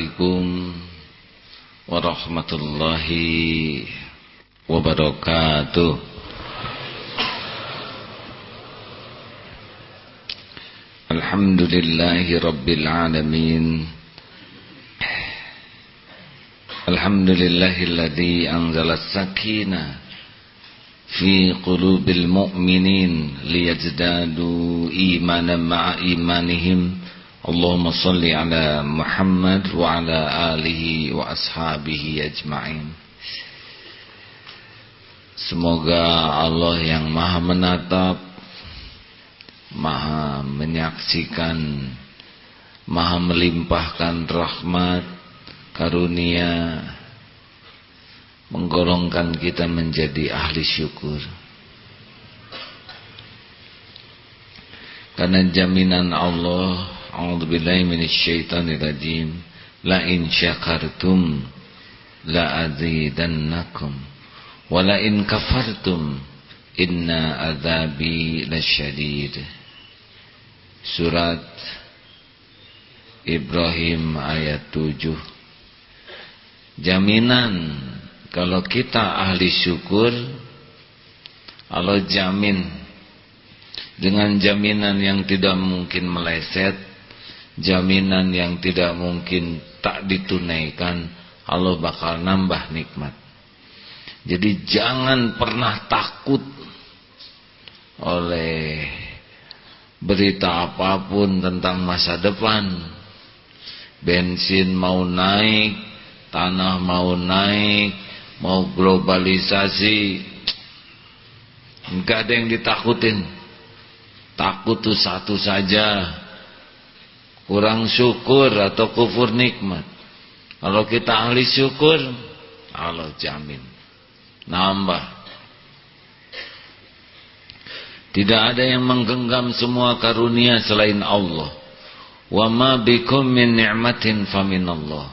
Assalamualaikum warahmatullahi wabarakatuh. Alhamdulillahi rabbil alamin. Alhamdulillahilladzi as-sakinah fi qulubil mu'minin ma'a imanihim Allahumma salli ala Muhammad wa ala alihi wa ashabihi ajma'in. Semoga Allah yang maha menatap Maha menyaksikan Maha melimpahkan rahmat Karunia Menggolongkan kita menjadi ahli syukur. Karena jaminan Allah Minasyaitonirrajim. La in syakartum la azidannakum wa la in kafartum inna adzabi lasyadid. Surat Ibrahim ayat 7. Jaminan kalau kita ahli syukur Allah jamin dengan jaminan yang tidak mungkin meleset jaminan yang tidak mungkin tak ditunaikan Allah bakal nambah nikmat. Jadi jangan pernah takut oleh berita apa pun tentang masa depan. Bensin mau naik tanah mau naik mau globalisasi enggak ada yang ditakutin. Takut tuh satu saja kurang syukur atau kufur nikmat. Kalau kita ahli syukur, Allah jamin. Nambah. Tidak ada yang menggenggam semua karunia selain Allah. Wa ma bikum min ni'matin faminallah.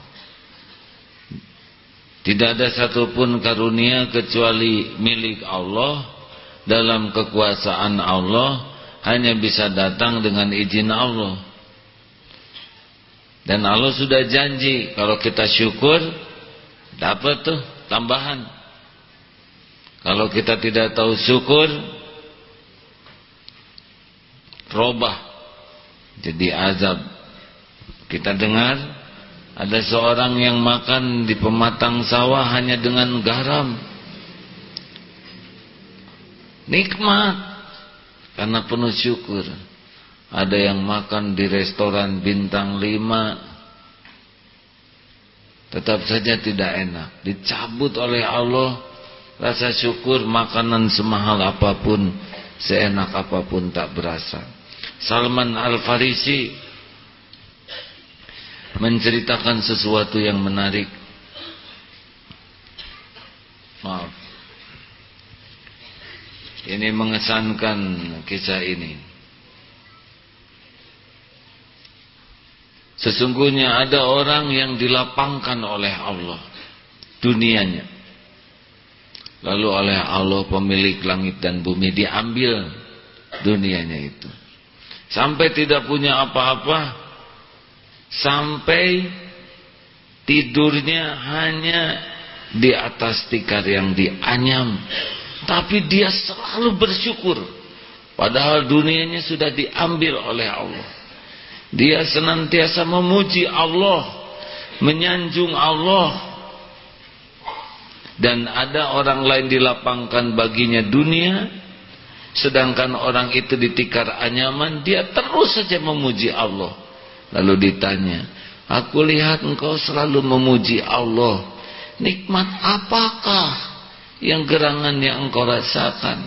Tidak ada satupun karunia kecuali milik Allah dalam kekuasaan Allah hanya bisa datang dengan izin Allah. Dan Allah sudah janji kalau kita syukur dapat tuh tambahan. Kalau kita tidak tahu syukur robah jadi azab. Kita dengar ada seorang yang makan di pematang sawah hanya dengan garam. Nikmat karena penuh syukur. Ada yang makan di restoran bintang lima. Tetap saja tidak enak. Dicabut oleh Allah Rasa syukur makanan semahal apa pun Seenak apa pun tak berasa. Salman Al-Farisi Menceritakan sesuatu yang menarik. Maaf. Ini mengesankan kisah ini Sesungguhnya ada orang yang dilapangkan oleh Allah dunianya. Lalu oleh Allah pemilik langit dan bumi diambil dunianya itu. Sampai tidak punya apa-apa. Sampai tidurnya hanya di atas tikar yang dianyam. Tapi dia selalu bersyukur. Padahal dunianya sudah diambil oleh Allah. Dia senantiasa memuji Allah, menyanjung Allah. Dan ada orang lain dilapangkan baginya dunia, sedangkan orang itu ditikar anyaman, dia terus saja memuji Allah. Lalu ditanya, aku lihat engkau selalu memuji Allah. Nikmat apakah yang gerangan yang engkau rasakan?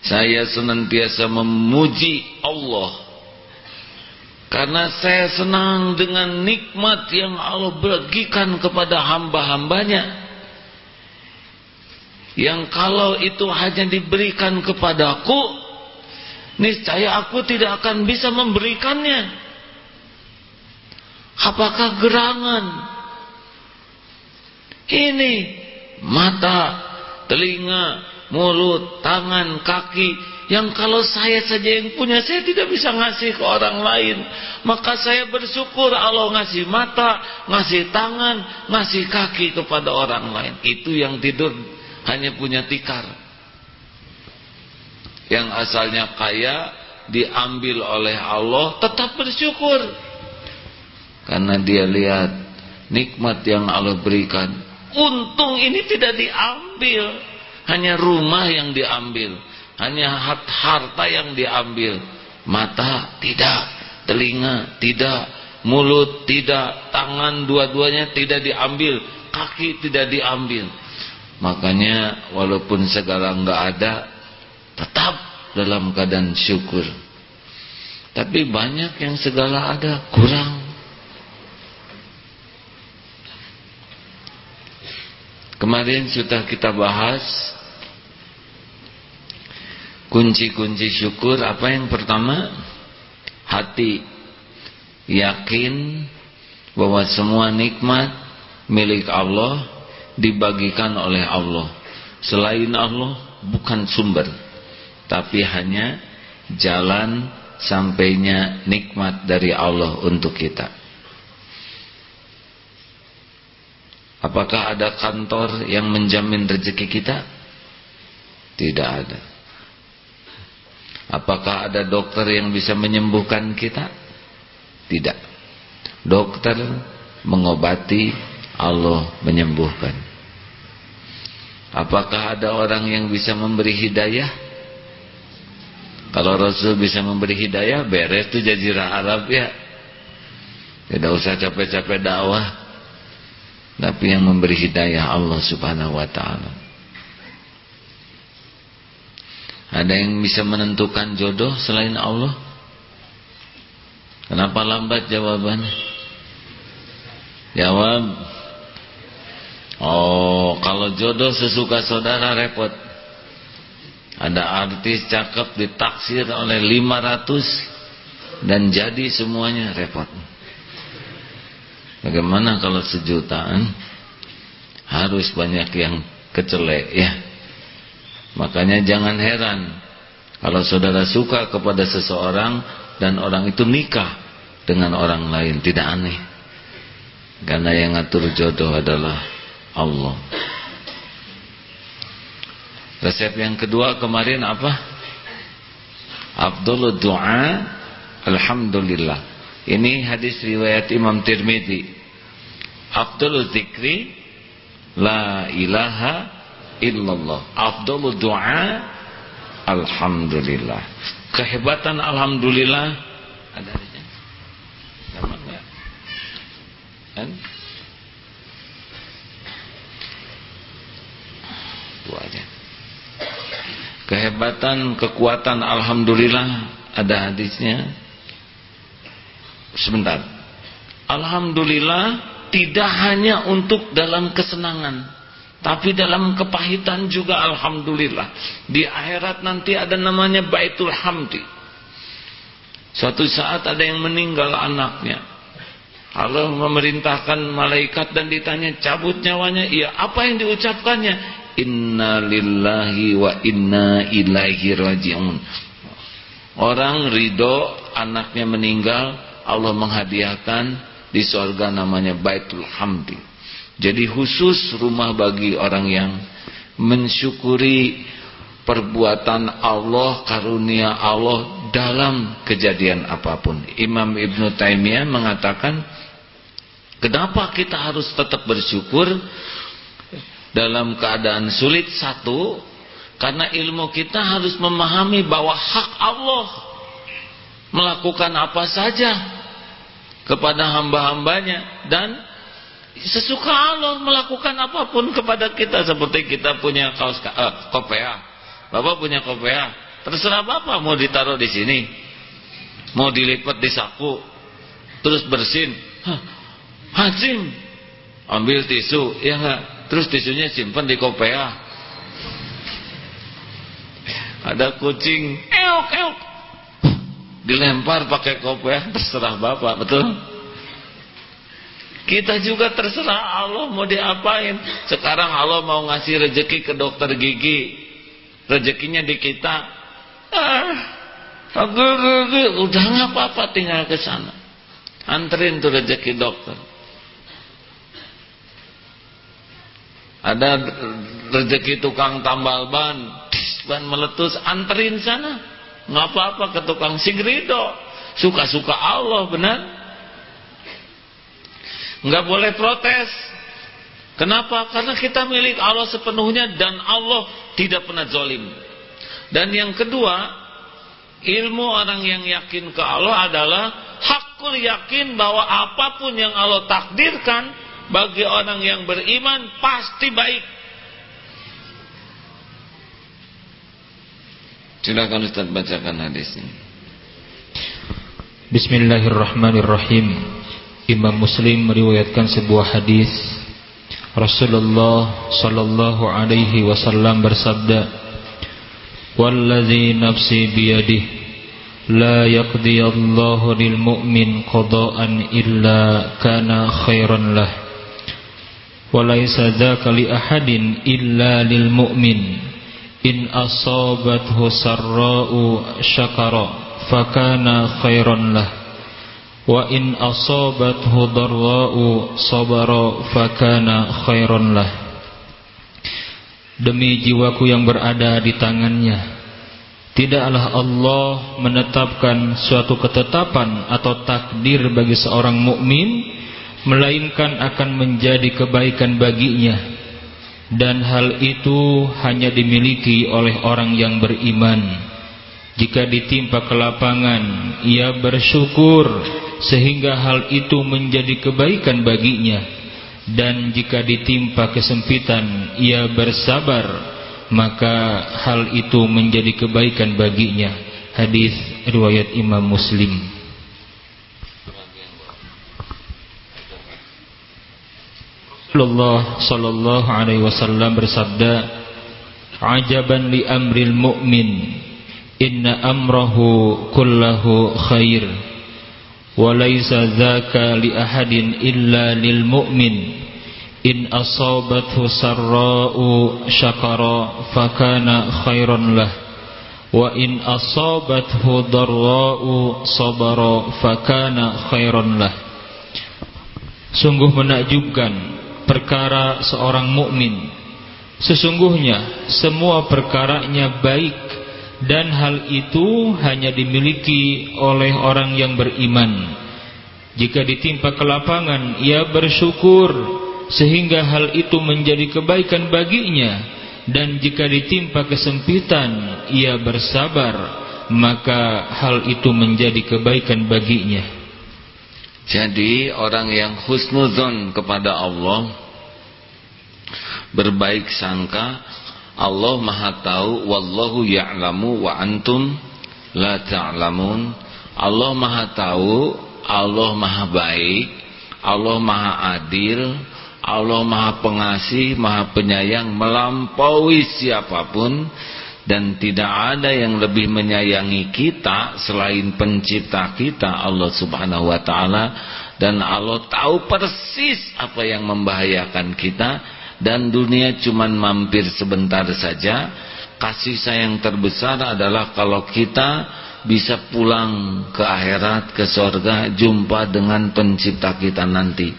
Saya senantiasa memuji Allah. Karena saya senang dengan nikmat yang Allah bagikan kepada hamba-hambanya. Yang kalau itu hanya diberikan kepadaku Niscaya aku tidak akan bisa memberikannya. Apakah gerangan? Ini mata, telinga, mulut, tangan, kaki yang kalau saya saja yang punya saya tidak bisa ngasih ke orang lain. Maka saya bersyukur Allah ngasih mata ngasih tangan ngasih kaki kepada orang lain. Itu yang tidur hanya punya tikar. Yang asalnya kaya diambil oleh Allah tetap bersyukur. Karena dia lihat nikmat yang Allah berikan. Untung ini tidak diambil hanya rumah yang diambil. Hanya harta yang diambil. Mata tidak. Telinga tidak. Mulut tidak. Tangan dua-duanya tidak diambil. Kaki tidak diambil. Makanya walaupun segala enggak ada tetap dalam keadaan syukur. Tapi banyak yang segala ada kurang. Kemarin sudah kita bahas Kunci-kunci syukur apa yang pertama? Hati yakin bahwa semua nikmat milik Allah dibagikan oleh Allah. Selain Allah bukan sumber, tapi hanya jalan sampainya nikmat dari Allah untuk kita. Apakah ada kantor yang menjamin rezeki kita? Tidak ada. Apakah ada dokter yang bisa menyembuhkan kita? Tidak. Dokter mengobati, Allah menyembuhkan. Apakah ada orang yang bisa memberi hidayah? Kalau Rasul bisa memberi hidayah, beres itu jazirah Arab ya. Tidak usah capek-capek dakwah. Tapi yang memberi hidayah Allah subhanahu wa ta'ala. Ada yang bisa menentukan jodoh selain Allah? Kenapa lambat jawabannya? Jawab. Oh, kalau jodoh sesuka saudara repot. Ada artis cakep ditaksir oleh 500 dan jadi semuanya repot. Bagaimana kalau sejutaan? Harus banyak yang kecelek ya. Makanya jangan heran kalau saudara suka kepada seseorang dan orang itu nikah dengan orang lain tidak aneh. Karena yang ngatur jodoh adalah Allah. Resep yang kedua kemarin apa? Abdul doa Alhamdulillah. Ini hadis riwayat Imam Tirmidzi. Abdul zikri la ilaha illallah. Afdalul doa alhamdulillah. Kehebatan alhamdulillah ada aja. Sama enggak? Kan? Aja. Kehebatan, kekuatan alhamdulillah ada hadisnya. Sebentar. Alhamdulillah tidak hanya untuk dalam kesenangan tapi dalam kepahitan juga Alhamdulillah. Di akhirat nanti ada namanya Baitul Hamdi. Suatu saat ada yang meninggal anaknya. Allah memerintahkan malaikat dan ditanya cabut nyawanya? Iya apa yang diucapkannya? Inna lillahi wa inna ilaihi raji'un. Orang ridho anaknya meninggal Allah menghadiahkan di surga namanya Baitul Hamdi jadi khusus rumah bagi orang yang mensyukuri perbuatan Allah, karunia Allah dalam kejadian apa pun. Imam Ibn Taimiyah mengatakan, kenapa kita harus tetap bersyukur dalam keadaan sulit? Satu, karena ilmu kita harus memahami bahwa hak Allah melakukan apa saja kepada hamba-hambanya dan sesuka Allah melakukan apa pun kepada kita seperti kita punya kaos uh, kopea. Bapak punya kopea, terserah Bapak mau ditaruh di sini. Mau dilipat di saku terus bersin. Hajim. Ambil tisu, ya? Terus tisunya simpan di kopea. Ada kucing, eok eok. Dilempar pakai kopea, terserah Bapak, betul? Kita juga terserah Allah mau diapain. Sekarang Allah mau ngasih rezeki ke dokter gigi. Rezekinya di kita. ah, udah nggak apa-apa tinggal ke sana. Anterin tuh rezeki dokter. Ada rezeki tukang tambal ban, ban meletus, anterin sana. Nggak apa-apa ke tukang sigrido. Suka-suka Allah, benar? Nggak boleh protes. Kenapa? Karena kita milik Allah sepenuhnya dan Allah tidak pernah zolim. Dan yang kedua, ilmu orang yang yakin ke Allah adalah hakul yakin bahwa apa pun yang Allah takdirkan bagi orang yang beriman pasti baik. Silakan Ustaz bacakan hadisnya. Bismillahirrahmanirrahim. Imam Muslim meriwayatkan sebuah hadis. Rasulullah sallallahu alaihi wasallam bersabda Wallazi nafsi biyadihi la yaqdi Allahu lil mu'min qada'an illa kana khairan lah. Walaysa dzaka li ahadin illa lil mu'min. In asabathu sarra'u syakara fakana khairan lah in asabathu darra'u sabara fakana khairan lah. Demi jiwaku yang berada di tangannya Tidaklah Allah menetapkan suatu ketetapan atau takdir bagi seorang mukmin melainkan akan menjadi kebaikan baginya. Dan hal itu hanya dimiliki oleh orang yang beriman. Jika ditimpa kelapangan ia bersyukur sehingga hal itu menjadi kebaikan baginya. Dan jika ditimpa kesempitan ia bersabar maka hal itu menjadi kebaikan baginya. Hadis riwayat Imam Muslim. Rasulullah sallallahu alaihi wasallam bersabda, "Ajaban li amril mu'min, inna amrahu kullahu khair, ahadin illa lil mu'min." In asabathu sarra'u syakara fakana khairan lah wa in asabathu darra'u sabara fakana khairan lah Sungguh menakjubkan perkara seorang mukmin. Sesungguhnya semua perkaranya baik dan hal itu hanya dimiliki oleh orang yang beriman. Jika ditimpa kelapangan, ia bersyukur sehingga hal itu menjadi kebaikan baginya dan jika ditimpa kesempitan, ia bersabar, maka hal itu menjadi kebaikan baginya. Jadi orang yang husnuzon kepada Allah berbaik sangka Allah Maha tahu wallahu ya'lamu wa antum la ta'lamun. Allah Maha tahu Allah Maha baik Allah Maha adil Allah Maha pengasih Maha penyayang melampaui siapa pun. Dan tidak ada yang lebih menyayangi kita selain pencipta kita Allah subhanahu wa ta'ala. Dan Allah tahu persis apa yang membahayakan kita dan dunia cuma mampir sebentar saja kasih sayang terbesar adalah kalau kita bisa pulang ke akhirat ke sorga jumpa dengan pencipta kita nanti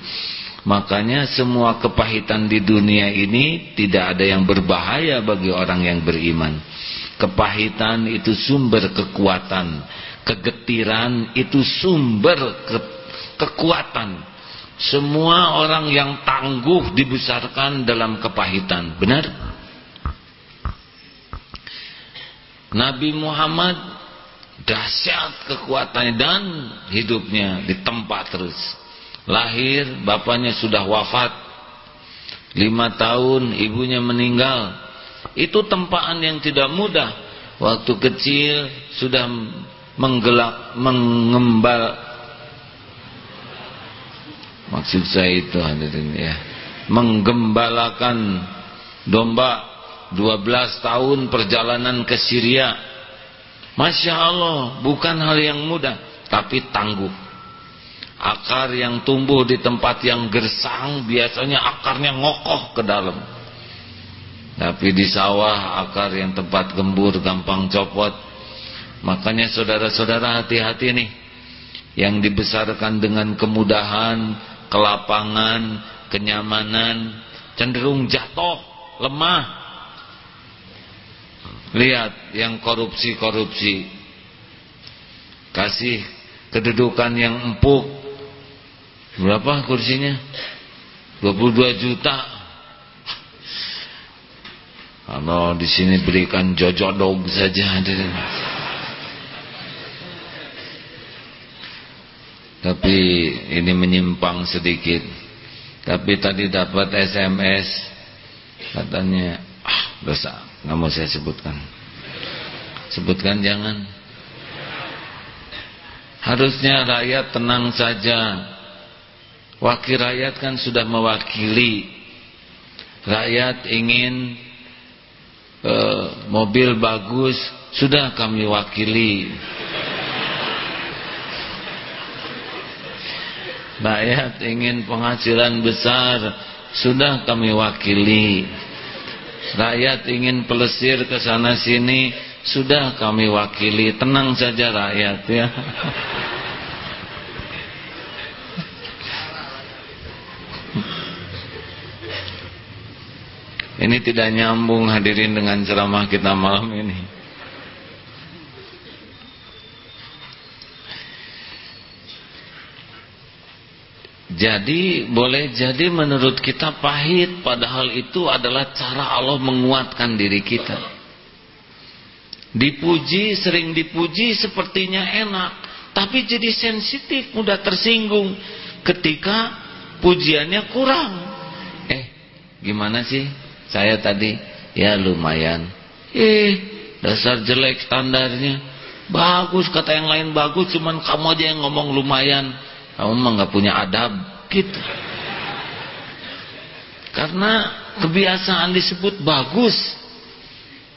makanya semua kepahitan di dunia ini tidak ada yang berbahaya bagi orang yang beriman Kepahitan itu sumber kekuatan. Kegetiran itu sumber ke kekuatan. Semua orang yang tangguh dibesarkan dalam kepahitan. Benar? Nabi Muhammad dahsyat kekuatannya dan hidupnya di tempat terus. Lahir, bapaknya sudah wafat. Lima tahun, ibunya meninggal itu tempaan yang tidak mudah. Waktu kecil sudah menggelak, mengembal. Maksud saya itu hadirin ya. Menggembalakan domba 12 tahun perjalanan ke Syria. Masya Allah, bukan hal yang mudah, tapi tangguh. Akar yang tumbuh di tempat yang gersang biasanya akarnya ngokoh ke dalam tapi di sawah akar yang tempat gembur gampang copot. Makanya saudara-saudara hati-hati nih. Yang dibesarkan dengan kemudahan, kelapangan, kenyamanan, cenderung jatuh, lemah. Lihat yang korupsi-korupsi. Kasih kedudukan yang empuk. Berapa kursinya? 22 juta. Kalau di sini berikan jojodog saja Tapi ini menyimpang sedikit. Tapi tadi dapat SMS katanya ah dosa, nggak mau saya sebutkan. Sebutkan jangan. Harusnya rakyat tenang saja. Wakil rakyat kan sudah mewakili. Rakyat ingin uh, mobil bagus, sudah kami wakili. Rakyat ingin penghasilan besar, sudah kami wakili. Rakyat ingin pelesir ke sana sini, sudah kami wakili. Tenang saja rakyat ya. Ini tidak nyambung hadirin dengan ceramah kita malam ini. Jadi boleh jadi menurut kita pahit padahal itu adalah cara Allah menguatkan diri kita. Dipuji, sering dipuji sepertinya enak, tapi jadi sensitif, mudah tersinggung ketika pujiannya kurang. Eh, gimana sih? Saya tadi ya lumayan. Eh, dasar jelek standarnya. Bagus kata yang lain bagus, cuman kamu aja yang ngomong lumayan kamu mah nggak punya adab gitu karena kebiasaan disebut bagus.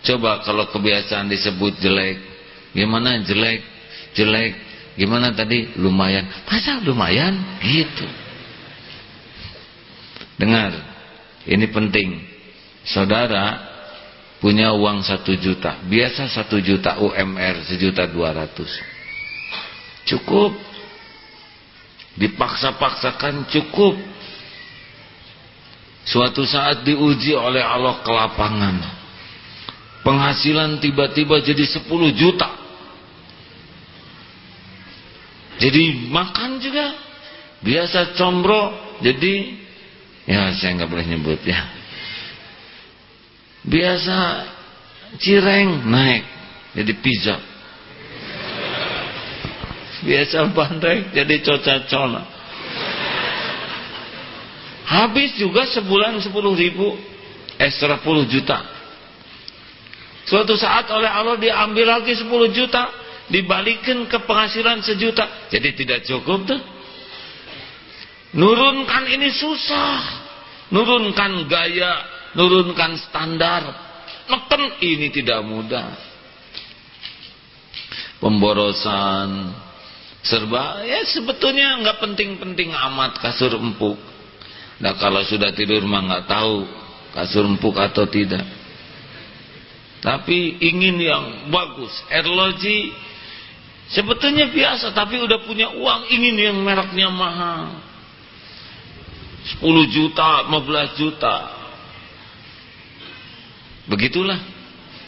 Coba kalau kebiasaan disebut jelek gimana jelek jelek gimana tadi? Lumayan. Masa lumayan? Gitu. Dengar ini penting. Saudara punya uang satu juta. Biasa satu juta UMR sejuta dua ratus. Cukup dipaksa-paksakan cukup. Suatu saat diuji oleh Allah kelapangan penghasilan tiba-tiba jadi 10 juta. Jadi makan juga. Biasa combro jadi ya saya nggak boleh nyebut ya. Biasa cireng naik jadi pizza biasa pandai jadi coca-cola habis juga sebulan 10 ribu eh 10 juta. Suatu saat oleh Allah diambil lagi 10 juta dibalikin ke penghasilan sejuta. Jadi tidak cukup tuh. Nurunkan ini susah. Nurunkan gaya nurunkan standar. Neken ini tidak mudah. Pemborosan serba ya sebetulnya nggak penting-penting amat kasur empuk. Nah kalau sudah tidur mah nggak tahu kasur empuk atau tidak. Tapi ingin yang bagus erloji sebetulnya biasa tapi udah punya uang ingin yang mereknya mahal. 10 juta 15 juta. Begitulah.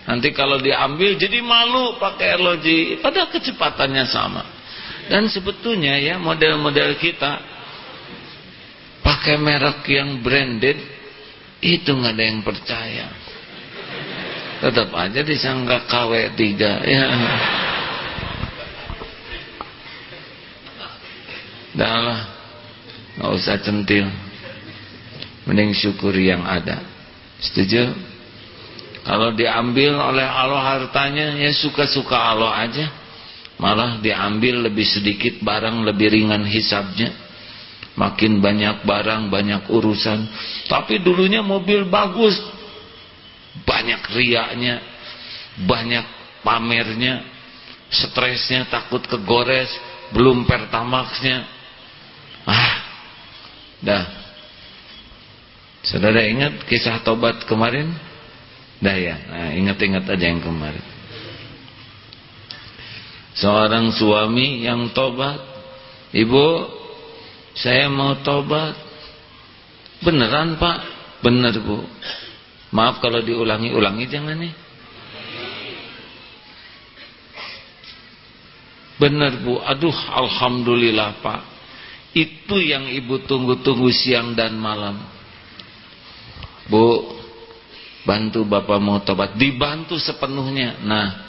Nanti kalau diambil jadi malu pakai erloji. Pada kecepatannya sama dan sebetulnya ya model-model kita pakai merek yang branded itu nggak ada yang percaya. Tetap aja disangka KW3 ya. Dah lah, nggak usah centil. Mending syukuri yang ada. Setuju? Kalau diambil oleh Allah hartanya, ya suka-suka Allah aja malah diambil lebih sedikit barang lebih ringan hisabnya makin banyak barang banyak urusan. Tapi dulunya mobil bagus. Banyak riaknya banyak pamernya. Stresnya takut kegores belum pertamaxnya. Ah dah. Saudara ingat kisah tobat kemarin? Dah ya. Nah, ingat-ingat aja yang kemarin seorang suami yang tobat. Ibu saya mau tobat. Beneran pak? Bener bu. Maaf kalau diulangi ulangi jangan nih bener bu. Aduh alhamdulillah pak. Itu yang ibu tunggu-tunggu siang dan malam. Bu bantu bapak mau tobat. Dibantu sepenuhnya. Nah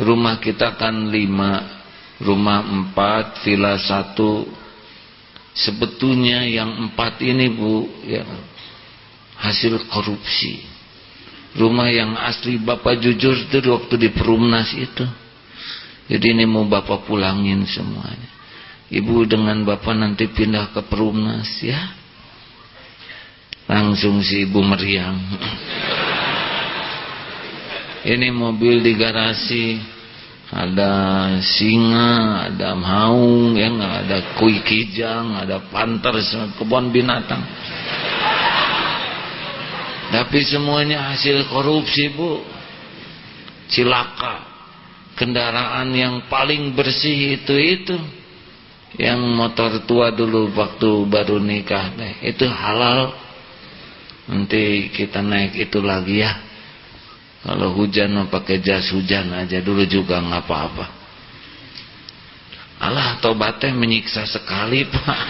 rumah kita kan lima rumah empat villa satu. Sebetulnya yang empat ini bu ya hasil korupsi. Rumah yang asli bapak jujur itu waktu di perumnas itu. Jadi ini mau bapak pulangin semuanya. Ibu dengan bapak nanti pindah ke perumnas ya. Langsung si ibu meriang ini mobil di garasi ada singa, ada maung, ya nggak ada kui kijang, ada panter, kebun binatang. Tapi semuanya hasil korupsi bu, cilaka. Kendaraan yang paling bersih itu itu, yang motor tua dulu waktu baru nikah, itu halal. Nanti kita naik itu lagi ya. Kalau hujan mau pakai jas hujan aja dulu juga nggak apa-apa. Allah tobatnya menyiksa sekali pak.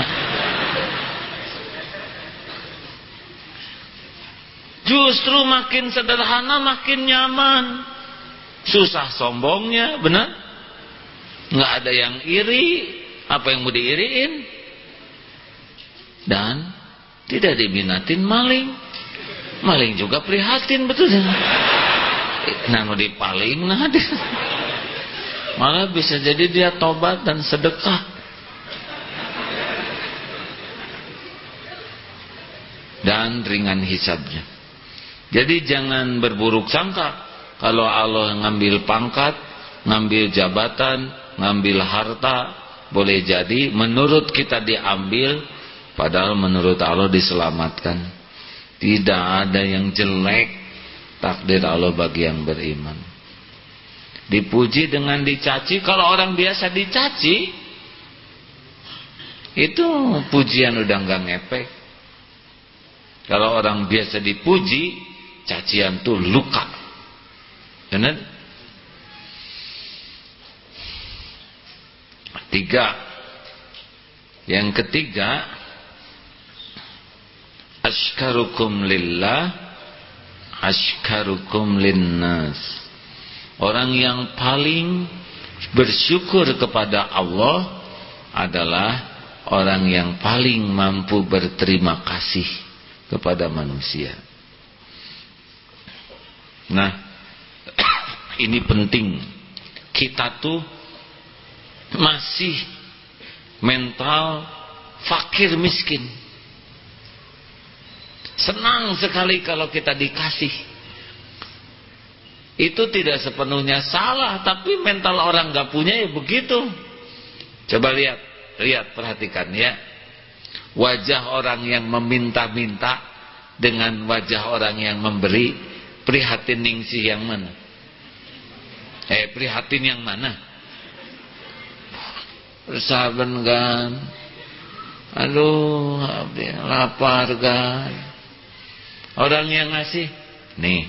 Justru makin sederhana makin nyaman. Susah sombongnya, benar? Nggak ada yang iri. Apa yang mau diiriin? Dan tidak diminatin maling. Maling juga prihatin betul. Nanu dipaling nah dia. Malah bisa jadi dia tobat dan sedekah. Dan ringan hisabnya. Jadi jangan berburuk sangka kalau Allah ngambil pangkat, ngambil jabatan, ngambil harta, boleh jadi menurut kita diambil padahal menurut Allah diselamatkan. Tidak ada yang jelek takdir Allah bagi yang beriman. Dipuji dengan dicaci kalau orang biasa dicaci itu pujian udah nggak ngepek. Kalau orang biasa dipuji cacian tuh luka. Benar? Tiga. Yang ketiga askarukum lillah ashkarukum linnas. Orang yang paling bersyukur kepada Allah adalah orang yang paling mampu berterima kasih kepada manusia. Nah ini penting. Kita tuh masih mental fakir miskin Senang sekali kalau kita dikasih. Itu tidak sepenuhnya salah, tapi mental orang gak punya ya begitu. Coba lihat, lihat perhatikan ya. Wajah orang yang meminta-minta dengan wajah orang yang memberi, prihatin ningsih yang mana? Eh, prihatin yang mana? Saben kan. Aduh, lapar kan Orang yang ngasih, nih.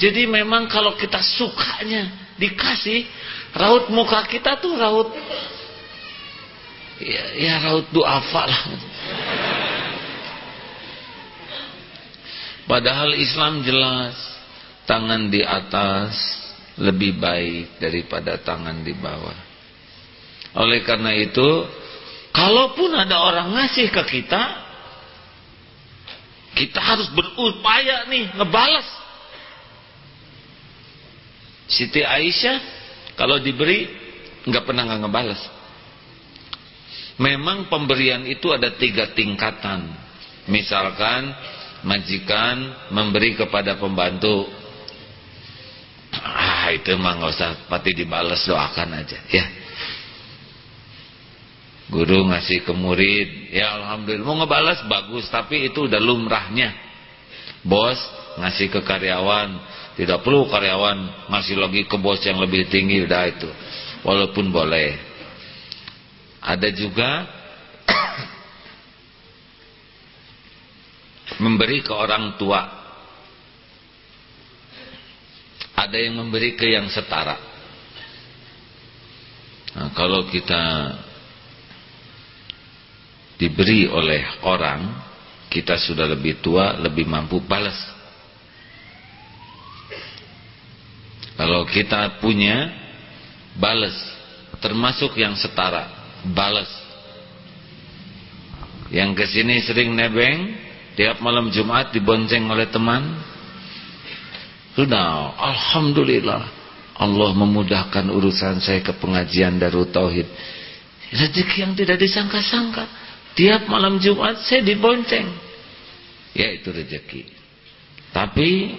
Jadi memang kalau kita sukanya dikasih, raut muka kita tuh raut ya, ya raut duafa lah. Padahal Islam jelas tangan di atas lebih baik daripada tangan di bawah. Oleh karena itu, kalaupun ada orang ngasih ke kita, kita harus berupaya nih ngebalas. Siti Aisyah kalau diberi nggak pernah nggak ngebalas. Memang pemberian itu ada tiga tingkatan. Misalkan majikan memberi kepada pembantu. Ah itu mah nggak usah pati dibalas doakan aja ya Guru ngasih ke murid, ya alhamdulillah mau ngebalas bagus, tapi itu udah lumrahnya. Bos ngasih ke karyawan, tidak perlu karyawan ngasih lagi ke bos yang lebih tinggi udah itu. walaupun boleh. Ada juga memberi ke orang tua. Ada yang memberi ke yang setara. Nah, kalau kita diberi oleh orang, kita sudah lebih tua, lebih mampu balas. Kalau kita punya, balas. Termasuk yang setara, balas. Yang ke sini sering nebeng, tiap malam Jumat dibonceng oleh teman. Sudah, Alhamdulillah. Allah memudahkan urusan saya ke pengajian Darut Tauhid. Rezeki yang tidak disangka-sangka. Tiap malam Jumat saya dibonceng. Ya itu rezeki. Tapi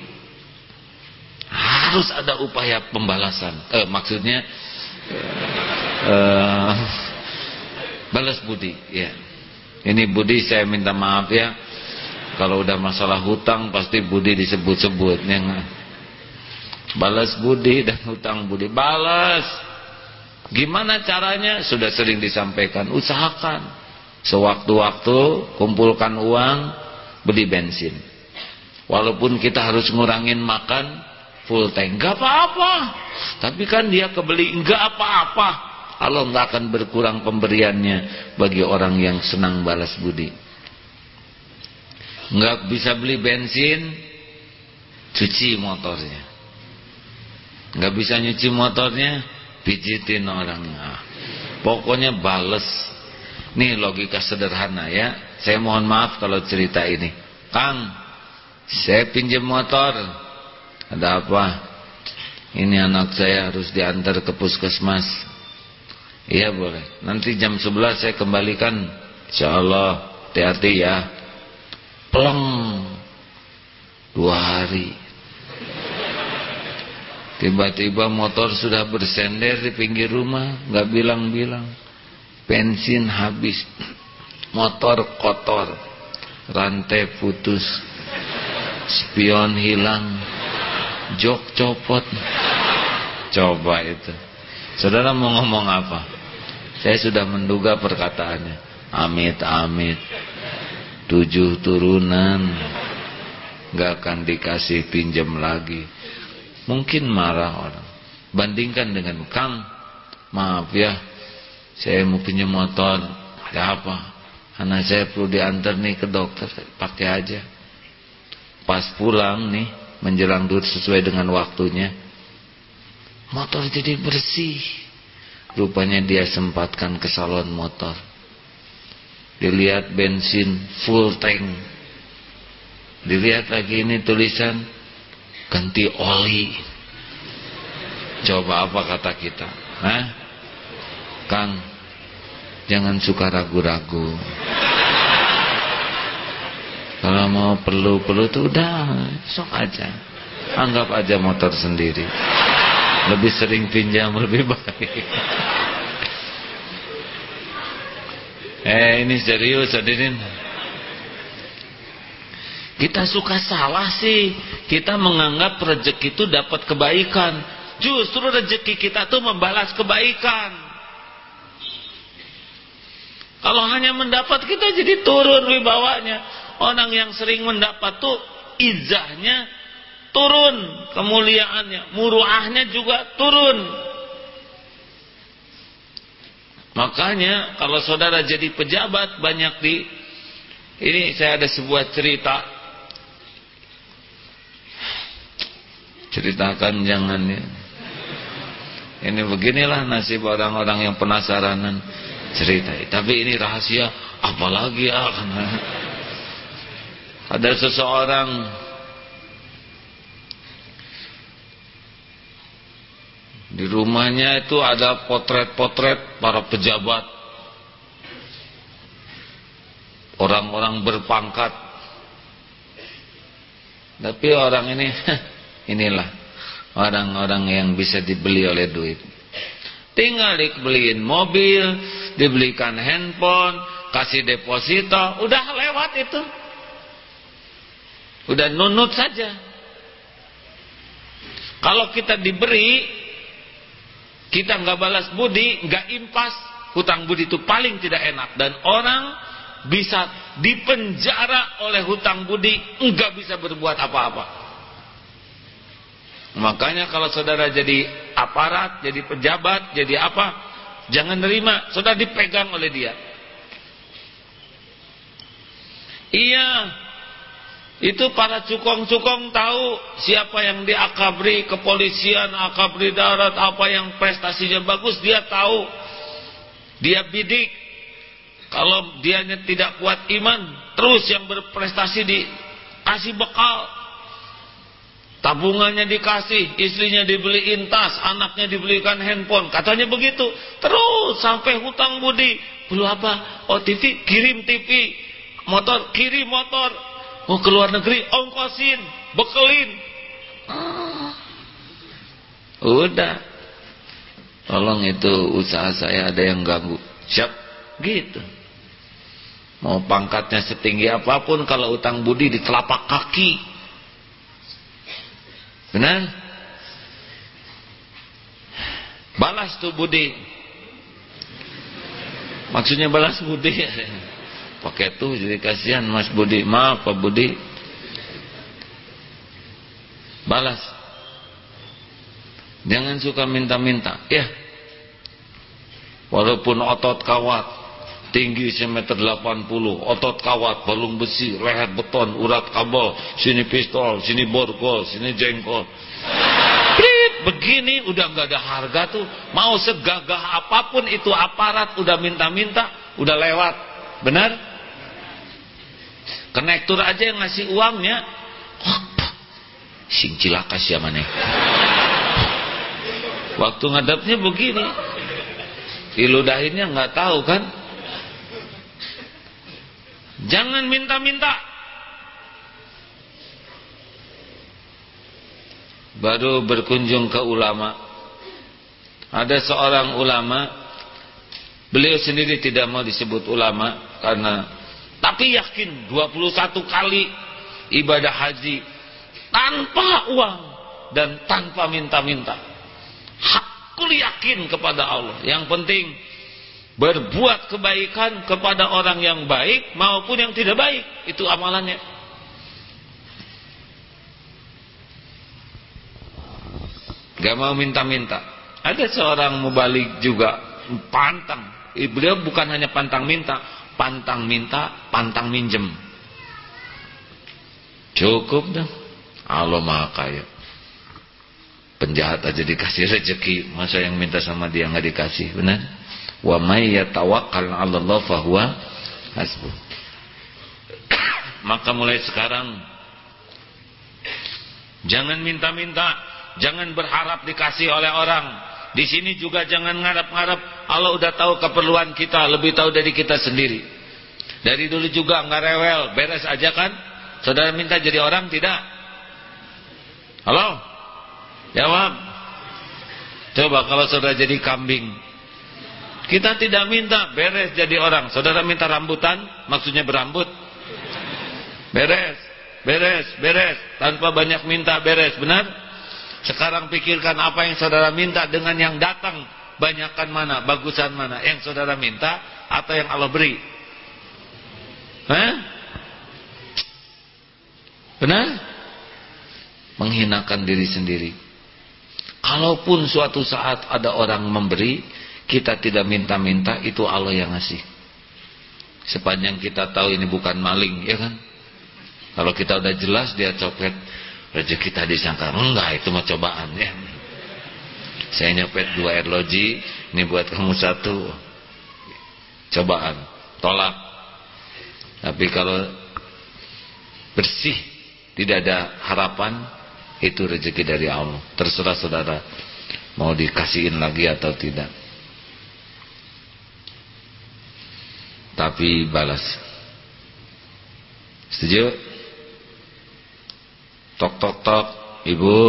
harus ada upaya pembalasan. Eh maksudnya eh, balas budi, ya. Ini budi saya minta maaf ya. Kalau udah masalah hutang pasti budi disebut-sebut ya Balas budi dan hutang budi. Balas. Gimana caranya? Sudah sering disampaikan. Usahakan Sewaktu-waktu kumpulkan uang beli bensin. Walaupun kita harus ngurangin makan full tank, gak apa-apa. Tapi kan dia kebeli gak apa-apa. Allah nggak akan berkurang pemberiannya bagi orang yang senang balas budi. Nggak bisa beli bensin, cuci motornya. Nggak bisa nyuci motornya, pijitin orangnya. Pokoknya balas Nih logika sederhana ya. Saya mohon maaf kalau cerita ini. Kang, saya pinjam motor. Ada apa? Ini anak saya harus diantar ke puskesmas. Iya boleh. Nanti jam 11 saya kembalikan. Insyaallah. Hati-hati ya. Pelong. Dua hari. Tiba-tiba motor sudah bersender di pinggir rumah. Gak bilang-bilang bensin habis. Motor kotor. Rantai putus. Spion hilang. Jok copot. Coba itu. Saudara mau ngomong apa? Saya sudah menduga perkataannya. Amit amit. Tujuh turunan. Gak akan dikasih pinjam lagi. Mungkin marah orang. Bandingkan dengan Kang. Maaf ya saya mau pinjam motor. Ada apa? Anak saya perlu diantar nih ke dokter. Pakai aja. Pas pulang nih menjelang duit sesuai dengan waktunya motor jadi bersih. Rupanya dia sempatkan ke salon motor. Dilihat bensin full tank. Dilihat lagi ini tulisan ganti oli. Coba apa kata kita? Hah? Kang jangan suka ragu-ragu. Kalau mau perlu-perlu tuh udah sok aja. Anggap aja motor sendiri. Lebih sering pinjam lebih baik. Eh ini serius hadirin. Kita suka salah sih. Kita menganggap rezeki itu dapat kebaikan. Justru rezeki kita tuh membalas kebaikan kalau hanya mendapat kita jadi turun wibawanya. Orang yang sering mendapat tuh izahnya turun, kemuliaannya, muruahnya juga turun. Makanya kalau saudara jadi pejabat banyak di ini saya ada sebuah cerita ceritakan jangan ya ini beginilah nasib orang-orang yang penasaranan cerita. Tapi ini rahasia apalagi ya ada seseorang di rumahnya itu ada potret-potret para pejabat. Orang-orang berpangkat. Tapi orang ini inilah orang-orang yang bisa dibeli oleh duit tinggal dibeliin mobil dibelikan handphone, kasih deposito, udah lewat itu. Udah nunut saja. Kalau kita diberi kita nggak balas budi nggak impas hutang budi itu paling tidak enak dan orang bisa dipenjara oleh hutang budi nggak bisa berbuat apa-apa makanya kalau saudara jadi aparat jadi pejabat jadi apa jangan nerima saudara dipegang oleh dia iya itu para cukong-cukong tahu siapa yang diakabri kepolisian, akabri darat, apa yang prestasinya bagus, dia tahu. Dia bidik. Kalau dia tidak kuat iman, terus yang berprestasi dikasih bekal. Tabungannya dikasih, istrinya dibeliin tas, anaknya dibelikan handphone. Katanya begitu. Terus sampai hutang budi. Belum apa? Oh TV, kirim TV. Motor, kirim motor Mau ke luar negeri, ongkosin, bekelin. Ah. Udah. Tolong itu usaha saya ada yang ganggu. Siap. Gitu. Mau pangkatnya setinggi apa pun kalau utang budi di telapak kaki. Benar? Balas tuh budi. Maksudnya balas budi. pakai tuh jadi kasihan Mas Budi maaf Pak Budi balas jangan suka minta-minta ya walaupun otot kawat tinggi semeter 80 otot kawat balung besi leher beton urat kabel sini pistol sini borgol sini jengkol Prit, begini udah nggak ada harga tuh mau segagah apa pun itu aparat udah minta-minta udah lewat benar Konektor aja yang ngasih uangnya. Oh, sing cilaka nih? Waktu ngadapnya begini. Diludahinnya nggak tahu kan? Jangan minta-minta. Baru berkunjung ke ulama. Ada seorang ulama, beliau sendiri tidak mau disebut ulama karena tapi yakin 21 kali ibadah haji tanpa uang dan tanpa minta-minta. Hakul yakin kepada Allah. Yang penting berbuat kebaikan kepada orang yang baik maupun yang tidak baik. Itu amalannya. Gak mau minta-minta. Ada seorang mubalik juga pantang. Beliau bukan hanya pantang minta, pantang minta, pantang minjem. Cukup dah. Allah maha kaya. Penjahat aja dikasih rezeki, masa yang minta sama dia nggak dikasih, benar? Wa may yatawakkal 'ala Allah fahuwa hasbuh. Maka mulai sekarang jangan minta-minta, jangan berharap dikasih oleh orang di sini juga jangan ngarap-ngarap Allah udah tahu keperluan kita, lebih tahu dari kita sendiri. Dari dulu juga nggak rewel, beres aja kan? Saudara minta jadi orang tidak? Halo? Jawab. Coba kalau saudara jadi kambing. Kita tidak minta beres jadi orang. Saudara minta rambutan, maksudnya berambut. Beres, beres, beres. Tanpa banyak minta beres, benar? Sekarang pikirkan apa yang saudara minta dengan yang datang. Banyakkan mana, bagusan mana. Yang saudara minta atau yang Allah beri. Hah? Benar? Menghinakan diri sendiri. Kalaupun suatu saat ada orang memberi, kita tidak minta-minta, itu Allah yang ngasih. Sepanjang kita tahu ini bukan maling, ya kan? Kalau kita udah jelas dia copet, rezeki tadi sangka enggak itu mah cobaan ya. Saya nyopet dua air ini buat kamu satu. Cobaan tolak. Tapi kalau bersih tidak ada harapan itu rezeki dari Allah. Terserah saudara mau dikasihin lagi atau tidak tapi balas setuju Tok tok tok, Ibu.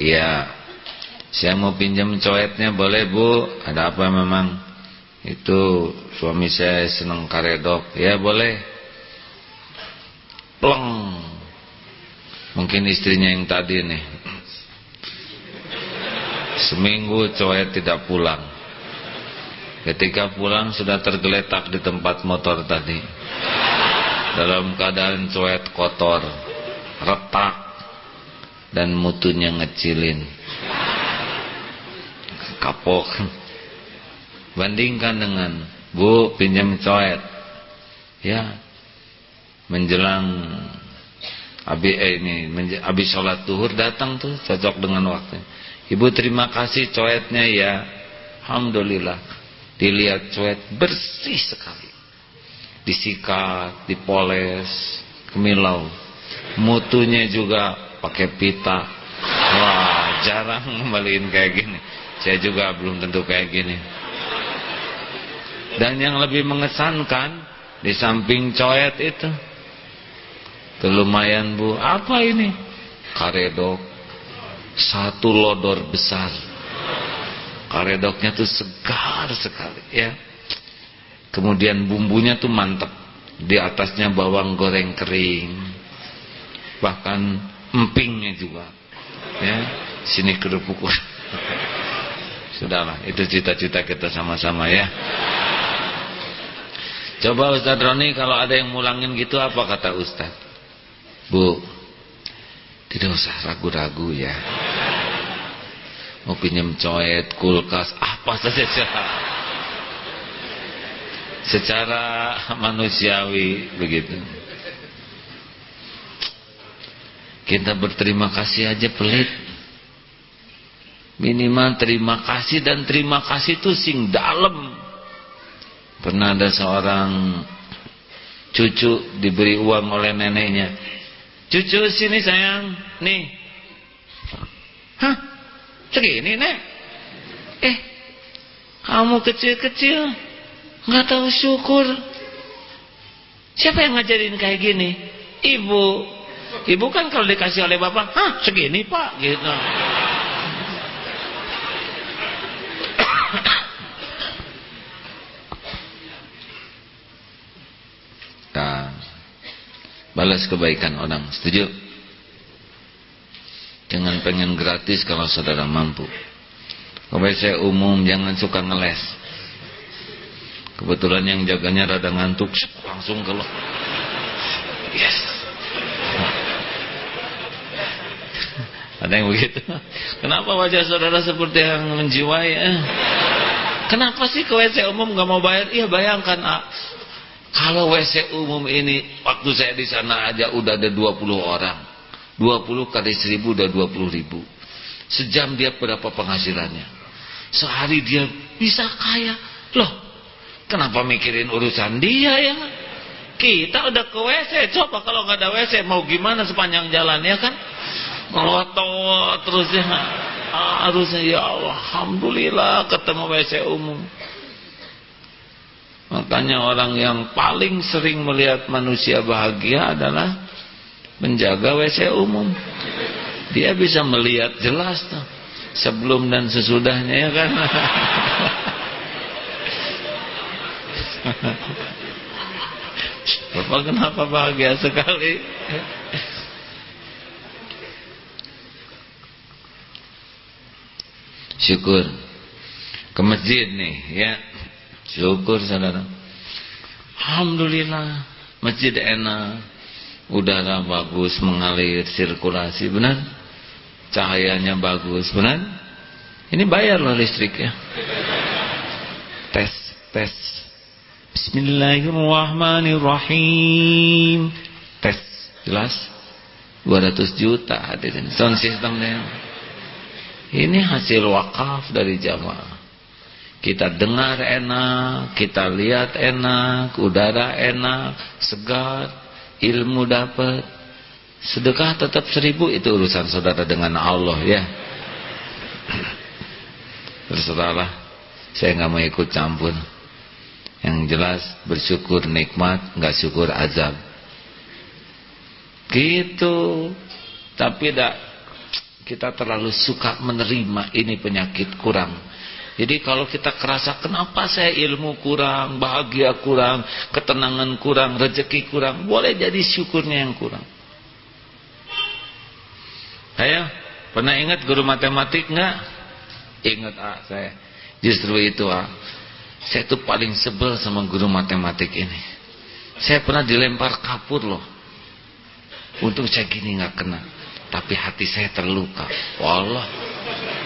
Iya. Saya mau pinjam coetnya boleh, Bu? Ada apa memang? Itu suami saya senang karedok. Ya, boleh. Plong. Mungkin istrinya yang tadi nih. seminggu coet tidak pulang ketika pulang sudah tergeletak di tempat motor tadi. Dalam keadaan coet kotor retak dan mutunya ngecilin. Kapok. Bandingkan dengan bu pinjam coet ya menjelang abi eh, ini abi sholat duhur datang tuh cocok dengan waktu. Ibu terima kasih coetnya ya. Alhamdulillah dilihat coet bersih sekali. Disikat dipoles kemilau. Mutunya juga pakai pita. Wah jarang ngembaliin kayak gini. Saya juga belum tentu kayak gini. Dan yang lebih mengesankan di samping coet itu itu lumayan bu. Apa ini? Karedok. Satu lodor besar karedoknya tuh segar sekali ya kemudian bumbunya tuh mantap di atasnya bawang goreng kering bahkan empingnya juga ya sini kerupuk Sudahlah, itu cita-cita kita sama-sama ya. Coba Ustaz Roni kalau ada yang mulangin gitu apa kata Ustaz? Bu, tidak usah ragu-ragu ya. Mau pinjam coet, kulkas, apa saja. Secara manusiawi begitu. Kita berterima kasih aja pelit. Minimal terima kasih dan terima kasih itu sing dalam pernah ada seorang cucu diberi uang oleh neneknya. Cucu sini sayang. Nih. Hah segini nek. Eh kamu kecil-kecil nggak tahu syukur. Siapa yang ngajarin kayak gini? Ibu. Ibu kan kalau dikasih oleh bapak hah segini pak gitu. Nah, balas kebaikan orang. Setuju? Jangan pengen gratis kalau saudara mampu. Kalau saya umum jangan suka ngeles. Kebetulan yang jaganya rada ngantuk langsung kalau yes. Ada yang begitu. Kenapa wajah saudara seperti yang menjiwai? Eh? Kenapa sih ke WC umum nggak mau bayar? Iya bayangkan, ah. Kalau WC umum ini waktu saya di sana aja udah ada 20 orang. 20 kali 1000 udah 20 ribu. Sejam dia berapa penghasilannya? Sehari dia bisa kaya. Loh, kenapa mikirin urusan dia ya? Kita udah ke WC, coba kalau nggak ada WC mau gimana sepanjang jalan ya kan? Ngelotot terus ya. Harusnya ya Allah, Alhamdulillah ketemu WC umum. Makanya orang yang paling sering melihat manusia bahagia adalah menjaga WC umum. Dia bisa melihat jelas tuh sebelum dan sesudahnya ya kan. Bapak kenapa bahagia sekali? Syukur ke masjid nih ya Syukur saudara. Alhamdulillah. Masjid enak. Udara bagus mengalir sirkulasi. Benar? Cahayanya bagus. Benar? Ini bayar loh listriknya. Tes, tes. Bismillahirrahmanirrahim. Tes. Jelas? 200 juta hadirin. Sound systemnya. Ini hasil wakaf dari jamaah. Kita dengar enak, kita lihat enak, udara enak, segar, ilmu dapat. Sedekah tetap seribu itu urusan saudara dengan Allah ya. Terserahlah, saya nggak mau ikut campur. Yang jelas bersyukur nikmat, nggak syukur azab. Gitu. Tapi tidak kita terlalu suka menerima ini penyakit kurang jadi kalau kita kerasa kenapa saya ilmu kurang, bahagia kurang, ketenangan kurang, rezeki kurang, boleh jadi syukurnya yang kurang. Ayo, pernah ingat guru matematik enggak? Ingat ah saya. Justru itu ah. Saya tuh paling sebel sama guru matematik ini. Saya pernah dilempar kapur loh. Untuk saya gini nggak kena. Tapi hati saya terluka. Wallah.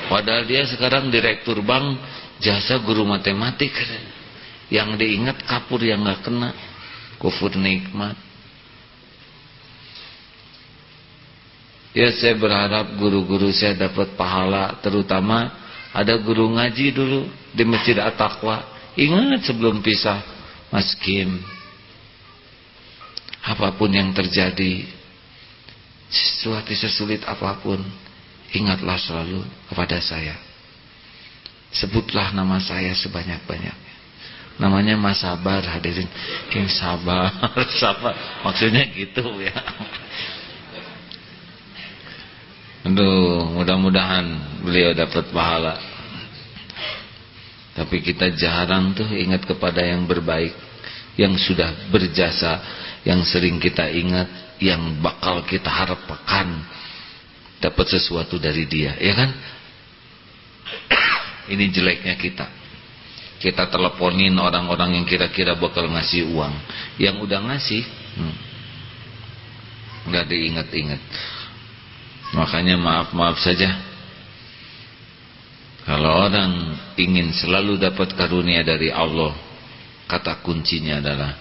Padahal dia sekarang direktur bank jasa guru matematik. Yang diingat kapur yang nggak kena. Kufur nikmat. Ya saya berharap guru-guru saya dapat pahala terutama ada guru ngaji dulu di Masjid At-Taqwa. Ingat sebelum pisah Mas Kim. Apa pun yang terjadi sesuatu sesulit apa pun ingatlah selalu kepada saya. Sebutlah nama saya sebanyak-banyaknya. Namanya Mas Sabar hadirin. Kim sabar, sabar. Maksudnya gitu ya. Aduh, mudah-mudahan beliau dapat pahala. Tapi kita jarang tuh ingat kepada yang berbaik, yang sudah berjasa, yang sering kita ingat, yang bakal kita harapkan dapat sesuatu dari dia, ya kan? Ini jeleknya kita. Kita teleponin orang-orang yang kira-kira bakal ngasih uang, yang udah ngasih, hmm, nggak diingat-ingat. Makanya maaf-maaf saja Kalau orang ingin selalu dapat karunia dari Allah Kata kuncinya adalah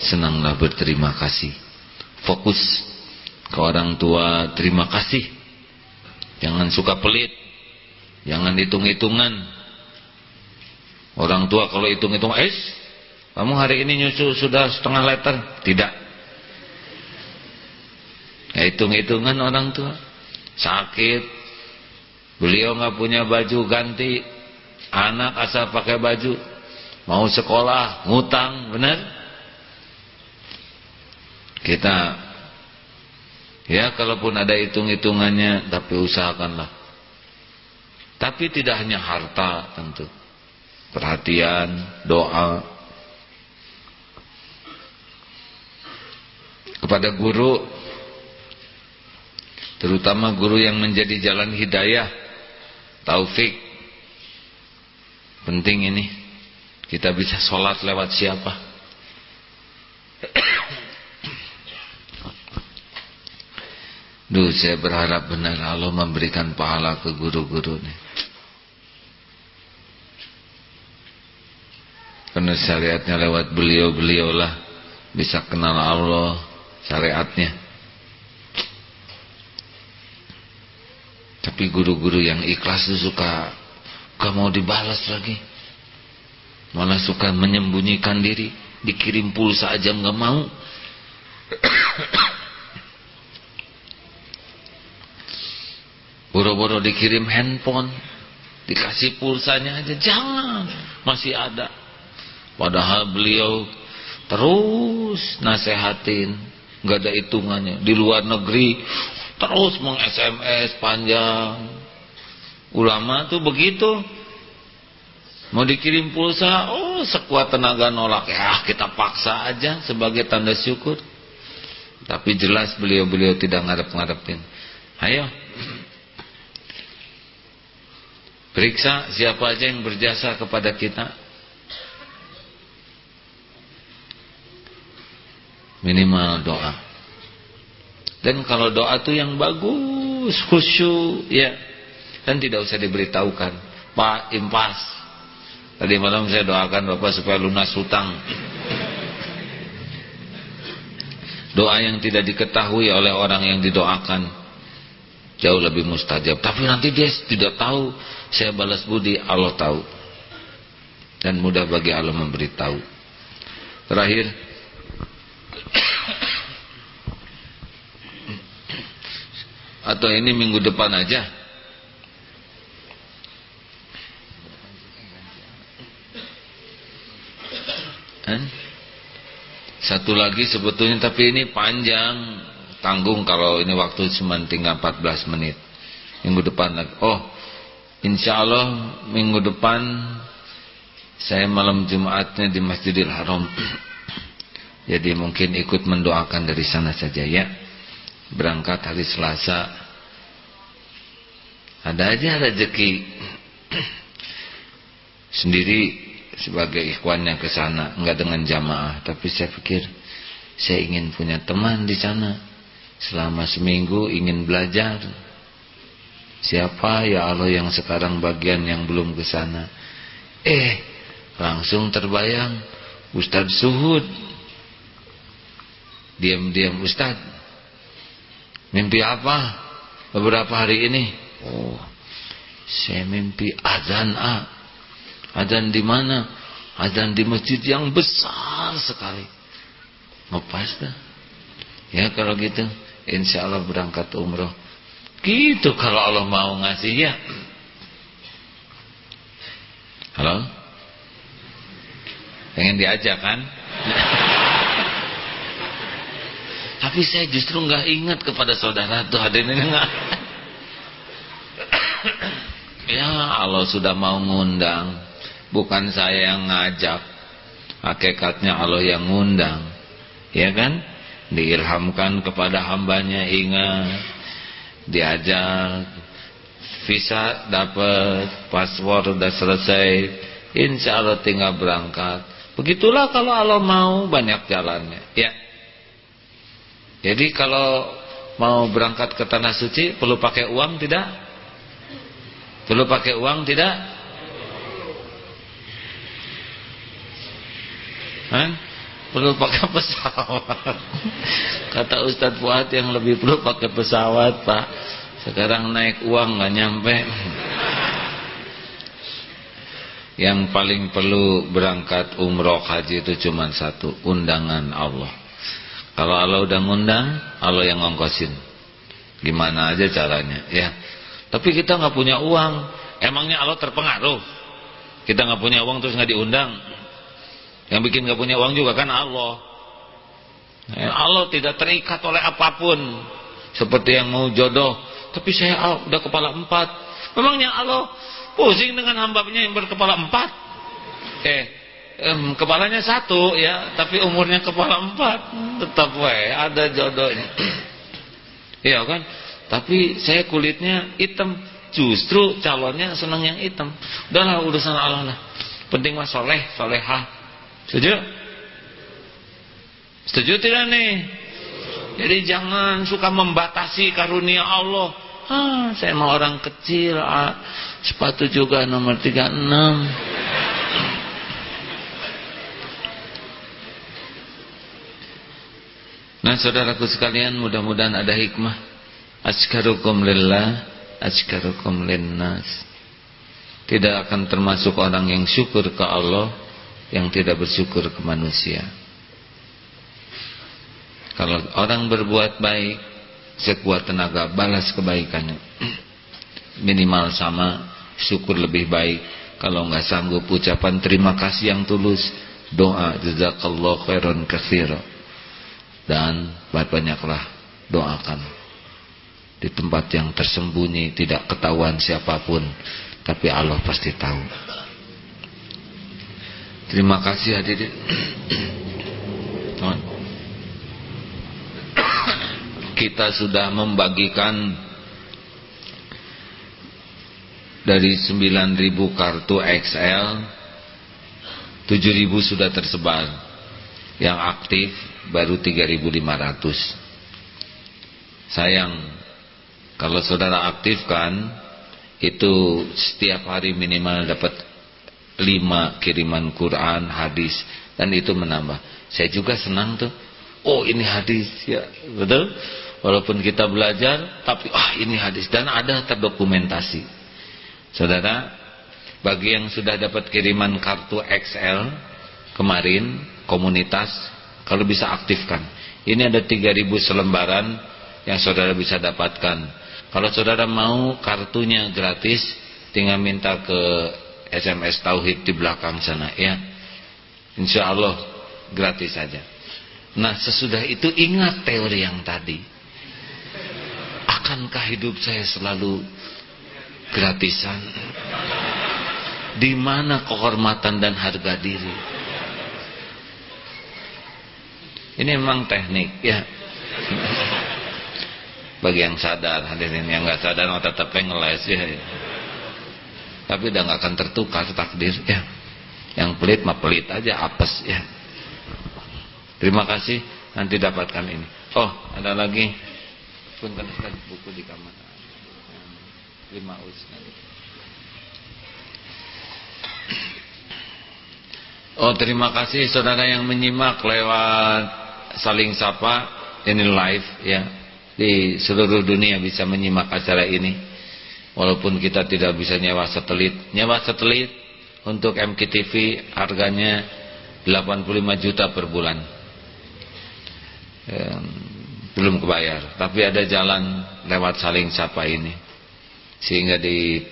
Senanglah berterima kasih Fokus ke orang tua terima kasih Jangan suka pelit Jangan hitung-hitungan Orang tua kalau hitung-hitung Es kamu hari ini nyusu sudah setengah liter Tidak Ya, hitung-hitungan orang tua. Sakit. Beliau nggak punya baju ganti. Anak asal pakai baju. Mau sekolah, ngutang, benar? Kita ya kalaupun ada hitung-hitungannya tapi usahakanlah. Tapi tidak hanya harta tentu. Perhatian, doa. Kepada guru terutama guru yang menjadi jalan hidayah taufik penting ini kita bisa sholat lewat siapa Duh saya berharap benar Allah memberikan pahala ke guru-guru nih Karena syariatnya lewat beliau-beliau lah Bisa kenal Allah Syariatnya Tapi guru-guru yang ikhlas itu suka gak mau dibalas lagi. Malah suka menyembunyikan diri, dikirim pulsa aja nggak mau. Boro-boro dikirim handphone, dikasih pulsanya aja jangan, masih ada. Padahal beliau terus nasehatin, nggak ada hitungannya. Di luar negeri terus meng-SMS panjang. Ulama tuh begitu. Mau dikirim pulsa, oh sekuat tenaga nolak. Ya kita paksa aja sebagai tanda syukur. Tapi jelas beliau-beliau tidak ngarep-ngarepin. Ayo. Periksa siapa aja yang berjasa kepada kita. Minimal doa. Dan kalau doa itu yang bagus, khusyuk, ya. Dan tidak usah diberitahukan. Pak, impas. Tadi malam saya doakan Bapak supaya lunas hutang. Doa yang tidak diketahui oleh orang yang didoakan jauh lebih mustajab. Tapi nanti dia tidak tahu, saya balas budi, Allah tahu. Dan mudah bagi Allah memberitahu. Terakhir, Atau ini minggu depan aja? Satu lagi sebetulnya Tapi ini panjang Tanggung kalau ini waktu cuma tinggal 14 menit. Minggu depan lagi. Oh Insya Allah minggu depan Saya malam Jumatnya di Masjidil Haram. Jadi mungkin ikut mendoakan dari sana saja ya. Berangkat hari Selasa. Ada aja rezeki. Sendiri sebagai ikhwannya ke sana, enggak dengan jamaah, tapi saya pikir saya ingin punya teman di sana. Selama seminggu ingin belajar. Siapa ya Allah yang sekarang bagian yang belum ke sana? Eh, langsung terbayang Ustadz Suhud. Diam-diam Ustadz. Mimpi apa beberapa hari ini? Oh, saya mimpi azan ah. Azan di mana? Azan di masjid yang besar sekali. Ngepas dah. Ya kalau gitu, insya Allah berangkat umroh. Gitu kalau Allah mau ngasih ya. Halo? Pengen diajak kan? Tapi saya justru nggak ingat kepada saudara tuh hadirin enggak. ya Allah sudah mau ngundang bukan saya yang ngajak hakikatnya Allah yang ngundang ya kan diilhamkan kepada hambanya ingat diajak visa dapat paspor udah selesai insya Allah tinggal berangkat. Begitulah kalau Allah mau banyak jalannya. Ya. Jadi kalau mau berangkat ke tanah suci perlu pakai uang tidak? Perlu pakai uang tidak? Hah? Perlu pakai pesawat. Kata Ustadz Fuad yang lebih perlu pakai pesawat, Pak. Sekarang naik uang nggak nyampe. Yang paling perlu berangkat umroh haji itu cuma satu, undangan Allah. Kalau Allah udah ngundang, Allah yang ngongkosin. Gimana aja caranya, ya. Tapi kita nggak punya uang. Emangnya Allah terpengaruh? Kita nggak punya uang terus nggak diundang? Yang bikin gak punya uang juga kan Allah. Ya, Allah tidak terikat oleh apa pun. Seperti yang mau jodoh. Tapi saya oh, udah kepala empat. Memangnya Allah pusing dengan hambanya yang berkepala empat? Eh, em, kepalanya satu ya. Tapi umurnya kepala empat. Tetap we, ada jodohnya. Iya kan? Tapi saya kulitnya hitam. Justru calonnya senang yang hitam. Udahlah urusan Allah lah. Penting mah soleh, solehah Setuju? Setuju tidak nih? Jadi jangan suka membatasi karunia Allah. Ah, saya mau orang kecil, ah, sepatu juga nomor 36. Nah, saudaraku sekalian, mudah-mudahan ada hikmah. Askarukum lillah, askarukum linnas. Tidak akan termasuk orang yang syukur ke Allah yang tidak bersyukur ke manusia. Kalau orang berbuat baik, sekuat tenaga balas kebaikannya. Minimal sama, syukur lebih baik. Kalau nggak sanggup ucapan terima kasih yang tulus, doa jazakallahu khairan katsira. Dan banyaklah doakan di tempat yang tersembunyi tidak ketahuan siapa pun, tapi Allah pasti tahu. Terima kasih hadirin. Kita sudah membagikan dari 9.000 kartu XL 7.000 sudah tersebar. Yang aktif baru 3.500 sayang kalau saudara aktifkan itu setiap hari minimal dapat lima kiriman Quran, hadis dan itu menambah. Saya juga senang tuh. Oh ini hadis ya betul. Walaupun kita belajar, tapi ah ini hadis dan ada terdokumentasi. Saudara, bagi yang sudah dapat kiriman kartu XL kemarin komunitas, kalau bisa aktifkan. Ini ada 3000 selembaran yang saudara bisa dapatkan. Kalau saudara mau kartunya gratis, tinggal minta ke SMS Tauhid di belakang sana ya. Insya Allah gratis saja. Nah sesudah itu ingat teori yang tadi. Akankah hidup saya selalu gratisan? Di mana kehormatan dan harga diri? Ini memang teknik ya. Bagi yang sadar hadirin yang nggak sadar mau tetap ngeles ya. Tapi udah nggak akan tertukar takdir ya. Yang pelit mah pelit aja apes ya. Terima kasih nanti dapatkan ini. Oh ada lagi. Punten buku di kamar. Lima us Oh terima kasih saudara yang menyimak lewat saling sapa. Ini live ya. Di seluruh dunia bisa menyimak acara ini walaupun kita tidak bisa nyewa satelit nyewa satelit untuk MKTV harganya 85 juta per bulan. Ya, belum kebayar tapi ada jalan lewat saling sapa ini. Sehingga di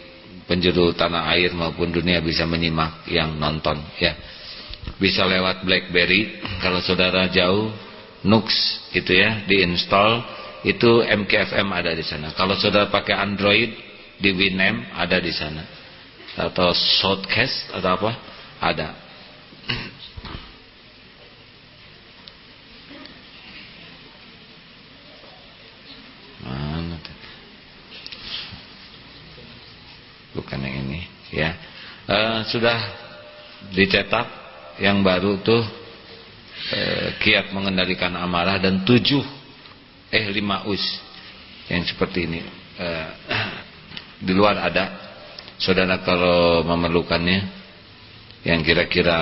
penjuru tanah air maupun dunia bisa menyimak yang nonton ya. Bisa lewat BlackBerry kalau saudara jauh Nux itu ya diinstal itu MKFM ada di sana. Kalau saudara pakai Android di Winamp ada di sana. Atau Shortcast atau apa? Ada. Mana bukan yang ini ya. Uh, sudah dicetak. Yang baru tuh eh, kiat mengendalikan amarah dan tujuh eh lima us yang seperti ini. Eh, di luar ada. Saudara kalau memerlukannya yang kira-kira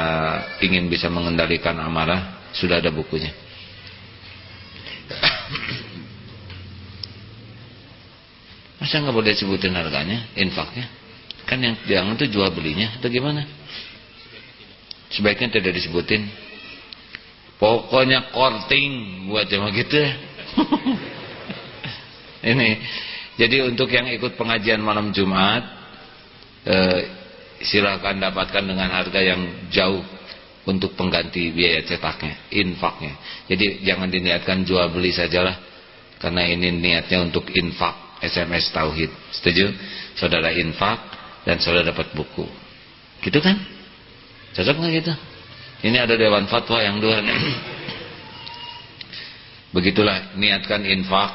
ingin bisa mengendalikan amarah sudah ada bukunya. Masa nggak boleh sebutin harganya infaknya? Kan yang jangan tuh jual belinya atau gimana? Sebaiknya tidak disebutin. Pokoknya korting buat jamaah gitu ini jadi untuk yang ikut pengajian malam Jumat eh, silakan dapatkan dengan harga yang jauh untuk pengganti biaya cetaknya infaknya. Jadi jangan diniatkan jual beli sajalah karena ini niatnya untuk infak SMS Tauhid. Setuju? Saudara infak dan saudara dapat buku. Gitu kan? Cocok nggak gitu? Ini ada dewan fatwa yang dua. Begitulah niatkan infak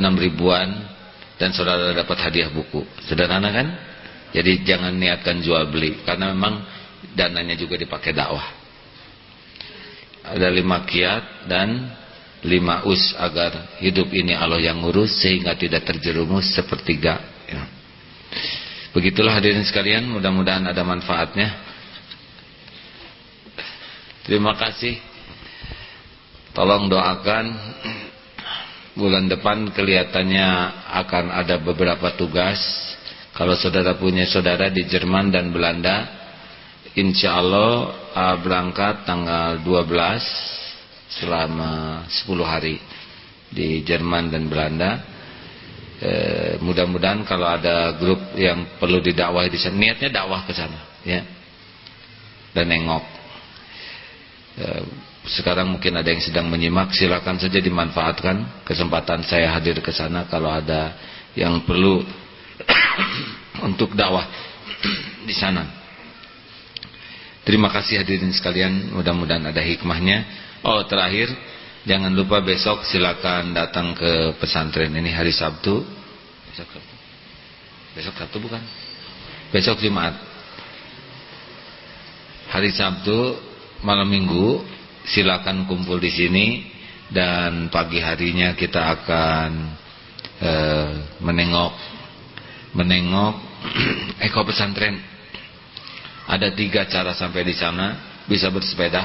enam ribuan dan saudara dapat hadiah buku. Sederhana kan? Jadi jangan niatkan jual beli karena memang dananya juga dipakai dakwah. Ada lima kiat dan lima us agar hidup ini Allah yang ngurus sehingga tidak terjerumus sepertiga. Ya. Begitulah hadirin sekalian, mudah-mudahan ada manfaatnya. Terima kasih. Tolong doakan bulan depan kelihatannya akan ada beberapa tugas. Kalau saudara punya saudara di Jerman dan Belanda, insya Allah uh, berangkat tanggal 12 selama 10 hari di Jerman dan Belanda. E, mudah-mudahan kalau ada grup yang perlu didakwahi di sana, niatnya dakwah ke sana, ya, dan nengok Ya, sekarang mungkin ada yang sedang menyimak silakan saja dimanfaatkan. Kesempatan saya hadir ke sana kalau ada yang perlu untuk dakwah di sana. Terima kasih hadirin sekalian mudah-mudahan ada hikmahnya. Oh terakhir jangan lupa besok silakan datang ke pesantren. Ini hari Sabtu. Besok Sabtu. Besok Sabtu bukan? Besok Jumat hari Sabtu malam minggu silakan kumpul di sini dan pagi harinya kita akan e, menengok menengok eko pesantren. Ada tiga cara sampai di sana, bisa bersepeda,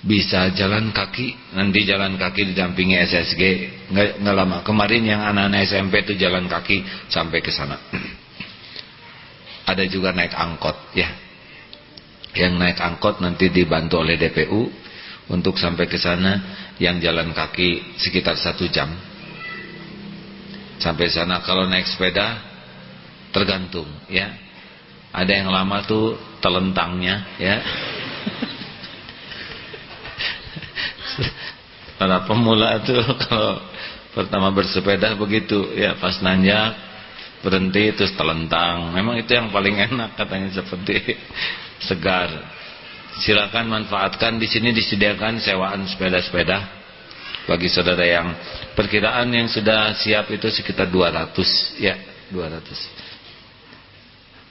bisa jalan kaki, nanti jalan kaki didampingi SSG, nggak, nggak lama. Kemarin yang anak-anak SMP itu jalan kaki sampai ke sana. Ada juga naik angkot, ya yang naik angkot nanti dibantu oleh DPU untuk sampai ke sana yang jalan kaki sekitar satu jam. Sampai sana kalau naik sepeda tergantung ya. Ada yang lama tuh telentangnya ya. Para pemula tuh kalau pertama bersepeda begitu ya pas nanjak berhenti terus telentang. Memang itu yang paling enak katanya seperti segar. Silakan manfaatkan. Di sini disediakan sewaan sepeda-sepeda bagi saudara yang perkiraan yang sudah siap itu sekitar 200 ya 200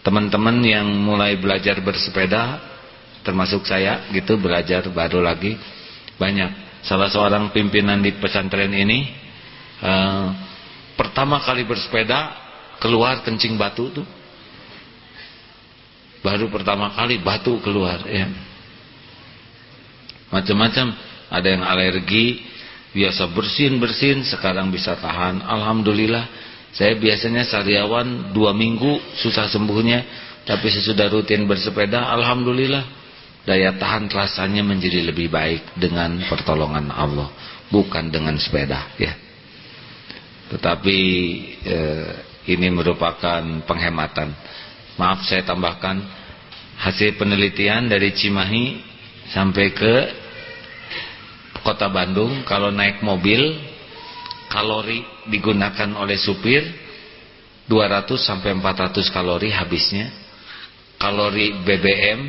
teman-teman yang mulai belajar bersepeda termasuk saya gitu belajar baru lagi banyak. Salah seorang pimpinan di pesantren ini uh, pertama kali bersepeda keluar kencing batu tuh. Baru pertama kali batu keluar ya. Macam-macam. Ada yang alergi biasa bersin bersin sekarang bisa tahan. Alhamdulillah saya biasanya sariawan dua minggu susah sembuhnya. Tapi sesudah rutin bersepeda alhamdulillah daya tahan rasanya menjadi lebih baik dengan pertolongan Allah bukan dengan sepeda ya. Tetapi eh, ini merupakan penghematan. Maaf saya tambahkan hasil penelitian dari Cimahi sampai ke kota Bandung kalau naik mobil kalori digunakan oleh supir 200 sampai 400 kalori habisnya. Kalori BBM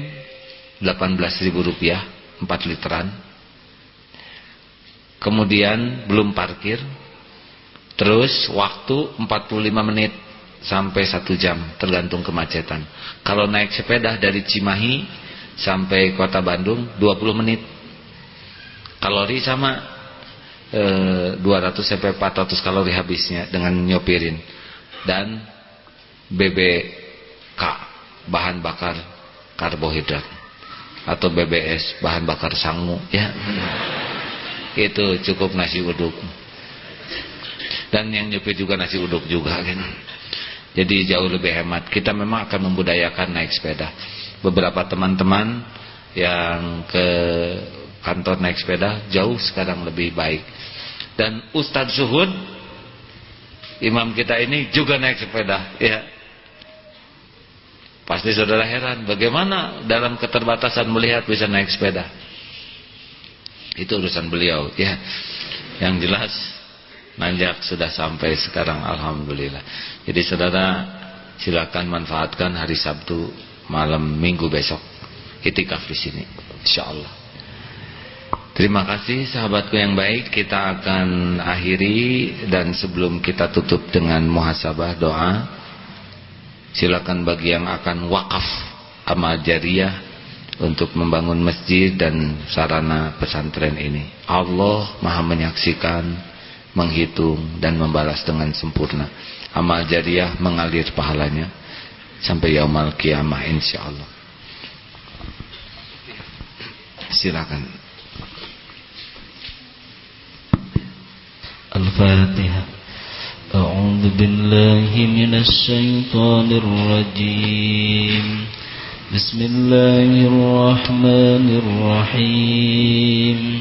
18.000 rupiah 4 literan. Kemudian belum parkir Terus waktu 45 menit sampai 1 jam tergantung kemacetan. Kalau naik sepeda dari Cimahi sampai kota Bandung 20 menit. Kalori sama e, 200 sampai 400 kalori habisnya dengan nyopirin. Dan BBK bahan bakar karbohidrat atau BBS bahan bakar sangu ya. Itu cukup nasi uduk dan yang nyupir juga nasi uduk juga kan? Jadi jauh lebih hemat. Kita memang akan membudayakan naik sepeda. Beberapa teman-teman yang ke kantor naik sepeda jauh sekarang lebih baik. Dan Ustadz Suhud imam kita ini juga naik sepeda ya. Pasti saudara heran bagaimana dalam keterbatasan melihat bisa naik sepeda? Itu urusan beliau ya. Yang jelas nanjak sudah sampai sekarang Alhamdulillah. Jadi saudara silakan manfaatkan hari Sabtu malam minggu besok. Itikaf di sini insyaallah. Terima kasih sahabatku yang baik. Kita akan akhiri dan sebelum kita tutup dengan muhasabah doa silakan bagi yang akan wakaf amal jariah untuk membangun masjid dan sarana pesantren ini. Allah maha menyaksikan menghitung dan membalas dengan sempurna. Amal jariah mengalir pahalanya sampai yaumul kiamah insyaallah. Silakan. Al-Fatihah. A'udzu billahi minasy syaithanir rajim. Bismillahirrahmanirrahim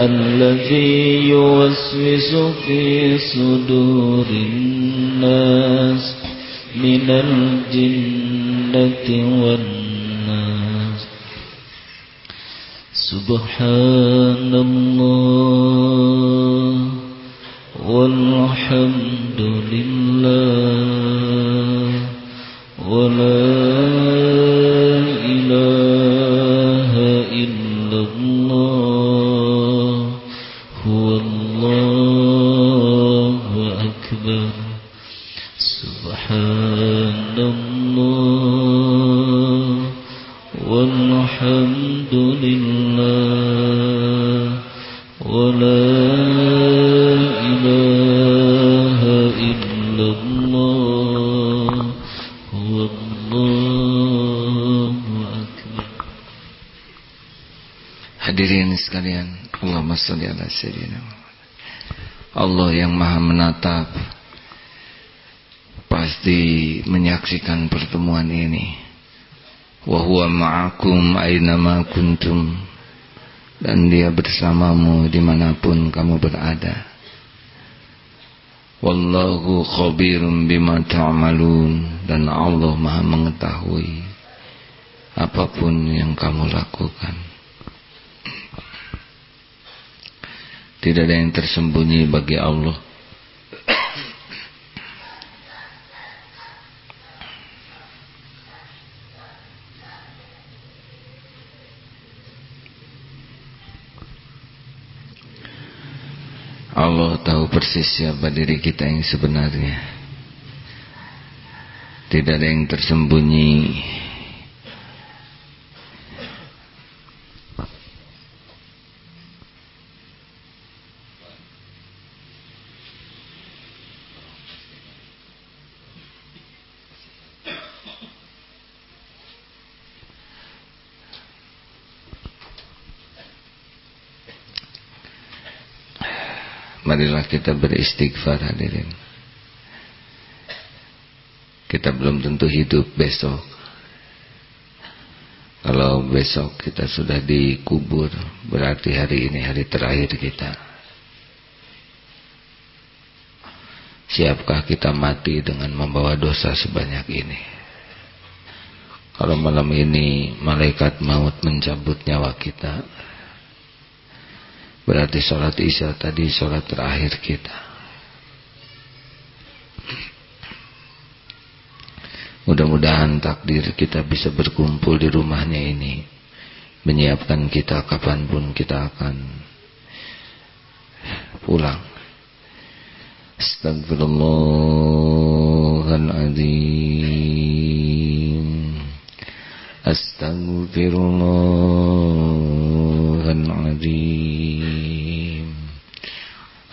الذي يوسوس في صدور الناس من الجنة والناس. سبحان الله والحمد لله ولا Allah yang maha menatap Pasti menyaksikan pertemuan ini. Wahuwa ma'akum aynama kuntum. Dan dia bersamamu di mana pun kamu berada. Wallahu khabirum bima ta'malun. Dan Allah maha mengetahui Apa pun yang kamu lakukan Tidak ada yang tersembunyi bagi Allah. Allah tahu persis siapa diri kita yang sebenarnya. Tidak ada yang tersembunyi marilah kita beristighfar hadirin. Kita belum tentu hidup besok. Kalau besok kita sudah dikubur berarti hari ini hari terakhir kita. Siapkah kita mati dengan membawa dosa sebanyak ini? Kalau malam ini malaikat maut mencabut nyawa kita Berarti sholat isya tadi sholat terakhir kita. Mudah-mudahan takdir kita bisa berkumpul di rumahnya ini. Menyiapkan kita kapan pun kita akan pulang. Astagfirullahaladzim. Astagfirullahaladzim.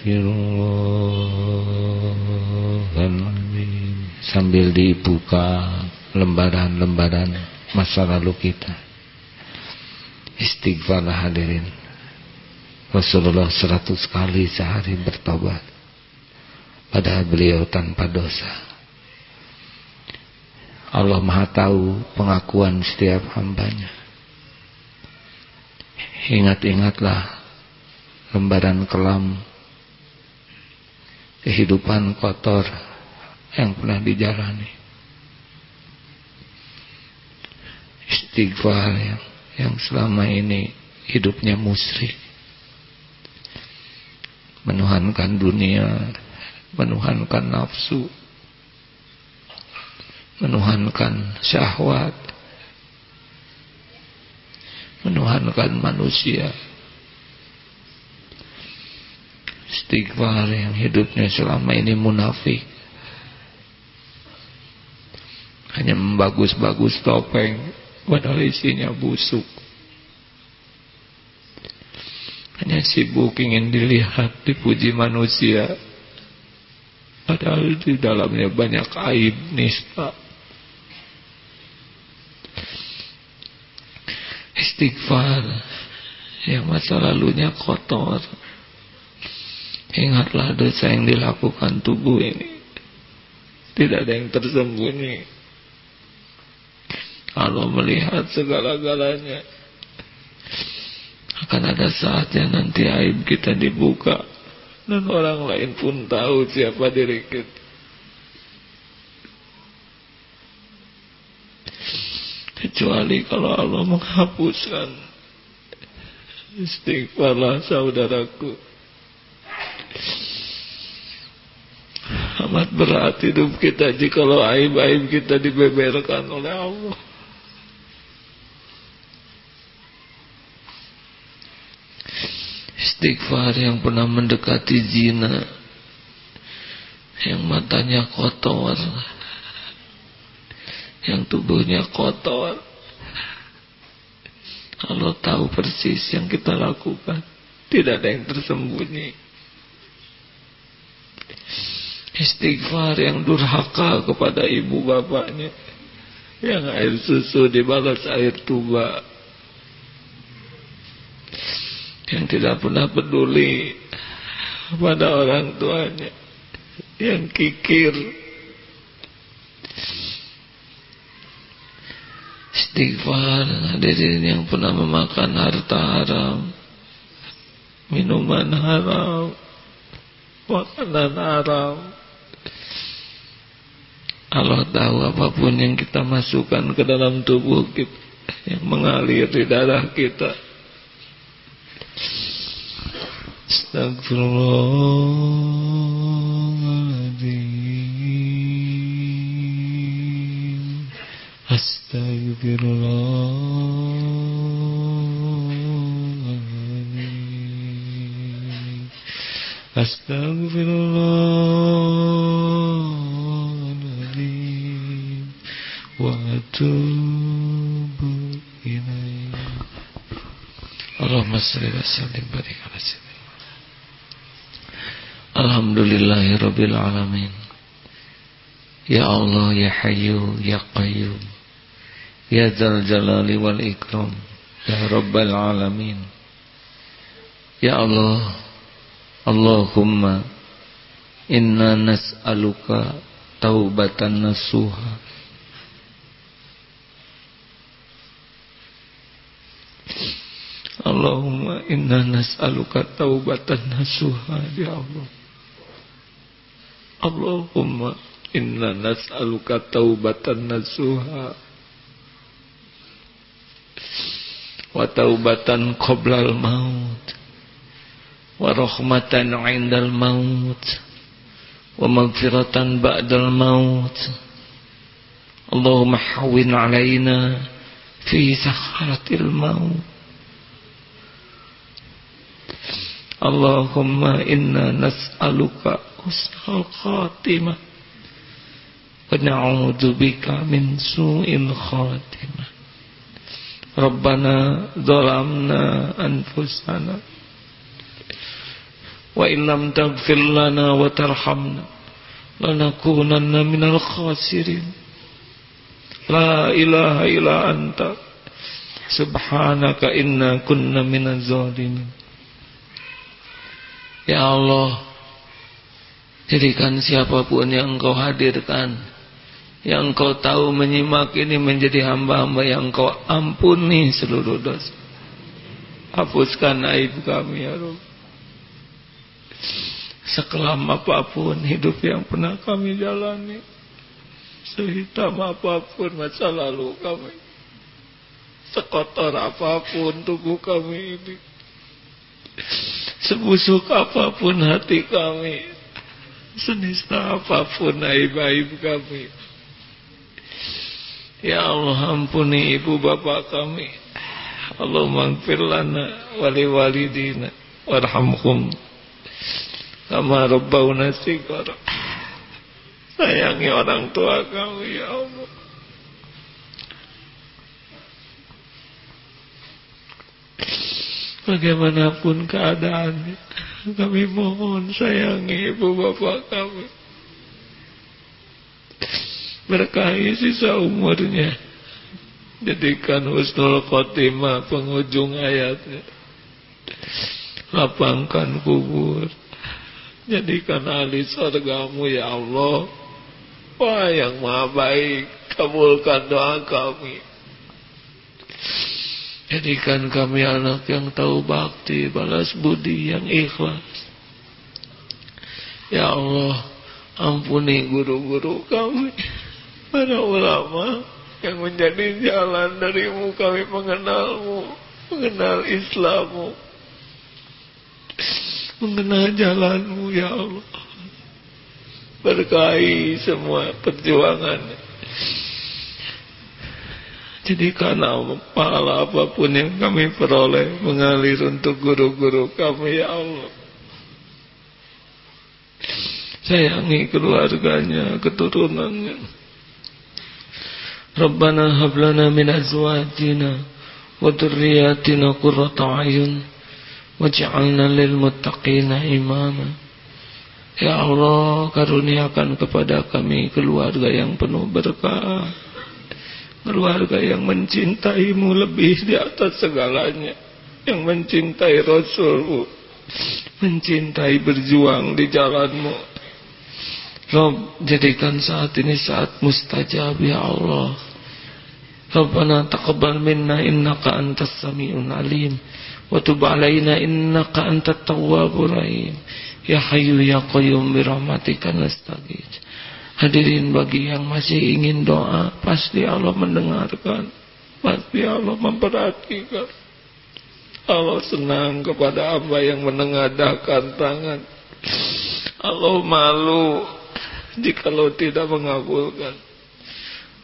Astagfirullahaladzim Sambil dibuka lembaran-lembaran masa lalu kita. Istighfar hadirin. Rasulullah seratus kali sehari bertobat. Padahal beliau tanpa dosa. Allah maha tahu pengakuan setiap hambanya. Ingat-ingatlah lembaran kelam kehidupan kotor yang pernah dijalani. Istighfar yang, yang selama ini hidupnya musrik menuhankan dunia menuhankan nafsu menuhankan syahwat menuhankan manusia istighfar yang hidupnya selama ini munafik. Hanya membagus-bagus topeng padahal isinya busuk. Hanya sibuk ingin dilihat dipuji manusia. Padahal di dalamnya banyak aib nista. Istighfar yang masa lalunya kotor Ingatlah dosa yang dilakukan tubuh ini. Tidak ada yang tersembunyi. Allah melihat segala-galanya Akan ada saatnya nanti aib kita dibuka Dan orang lain pun tahu siapa diri kita. Kecuali kalau Allah menghapuskan Istighfarlah saudaraku Amat berat hidup kita jikalau aib-aib kita dibeberkan oleh Allah. Istighfar yang pernah mendekati zina Yang matanya kotor Yang tubuhnya kotor. Allah tahu persis yang kita lakukan. Tidak ada yang tersembunyi Istighfar yang durhaka kepada ibu bapaknya. Yang air susu dibalas air tuba. Yang tidak pernah peduli Pada orang tuanya. Yang kikir. Istighfar hadirin yang pernah memakan harta haram. Minuman haram Makanan haram Allah tahu apa pun yang kita masukkan ke dalam tubuh kita yang mengalir di darah kita. Astagfirullahaladzim. Astagfirullahaladzim Astagfirullah وأتوب إليه اللهم صل وسلم وبارك على سيدنا الحمد لله رب العالمين يا الله يا حي يا قيوم يا ذا الجلال والإكرام يا رب العالمين يا الله Allahumma inna nas'aluka taubatan nasuha. Allahumma inna nas'aluka taubatan nasuha ya Allah. Allahumma inna nas'aluka taubatan nasuha. Wa taubatan qoblal maut wa rahmatan indal maut wa magfiratan ba'dal maut. Allahumma hawin alaina fi sakharatil maut. Allahumma inna nas'aluka husnal khatimah wa na'udzu bika min su'il khatimah Wa illam taghfir lana wa tarhamna lanakunanna minal khasirin. La ilaha illa anta. Subhanaka inna kunna minaz zalimin. Ya Allah jadikan siapa pun yang engkau hadirkan yang engkau tahu menyimak ini menjadi hamba-hamba yang engkau ampuni seluruh dosa. Hapuskan aib kami ya Rabb sekelam apa pun hidup yang pernah kami jalani sehitam apa pun masa lalu kami sekotor apa pun tubuh kami ini sebusuk apa pun hati kami senista apa pun aib-aib kami. Ya Allah ampuni ibu bapak kami. Allah maghfir lana wali walidina warhamhum Kama Rabbawna Sikara Sayangi orang tua kami ya Allah. Bagaimanapun keadaannya Kami mohon sayangi ibu bapak kami. Berkahi sisa umurnya. Jadikan husnul khotimah penghujung ayatnya Lapangkan kubur. Jadikan ahli surgamu ya Allah. Wah yang maha baik Kabulkan doa kami. Jadikan kami anak yang tahu bakti Balas budi yang ikhlas. Ya Allah Ampuni guru-guru kami. Para ulama Yang menjadi jalan darimu Kami mengenalmu Mengenal Islammu mengenal jalanmu ya Allah. Berkahi semua perjuangan. Jadi karena pahala apa pun yang kami peroleh mengalir untuk guru-guru kami ya Allah. Sayangi keluarganya keturunannya. Rabbana hablana min azwajina wa dhurriyyatina qurrata ayun waj'alna lil muttaqina imama. Ya Allah karuniakan kepada kami keluarga yang penuh berkah. Keluarga yang mencintaimu lebih di atas segalanya. Yang mencintai Rasulmu. Mencintai berjuang di jalanmu. Rob jadikan saat ini saat mustajab ya Allah. Rabbana taqabbal minna innaka antas samiun alim tub alaina innaka antat tawwabur rahim ya hayyu ya bi rahmatika nastaghith hadirin bagi yang masih ingin doa pasti Allah mendengarkan. Pasti Allah memperhatikan. Allah senang kepada hamba yang menengadahkan tangan. Allah malu jikalau tidak mengabulkan.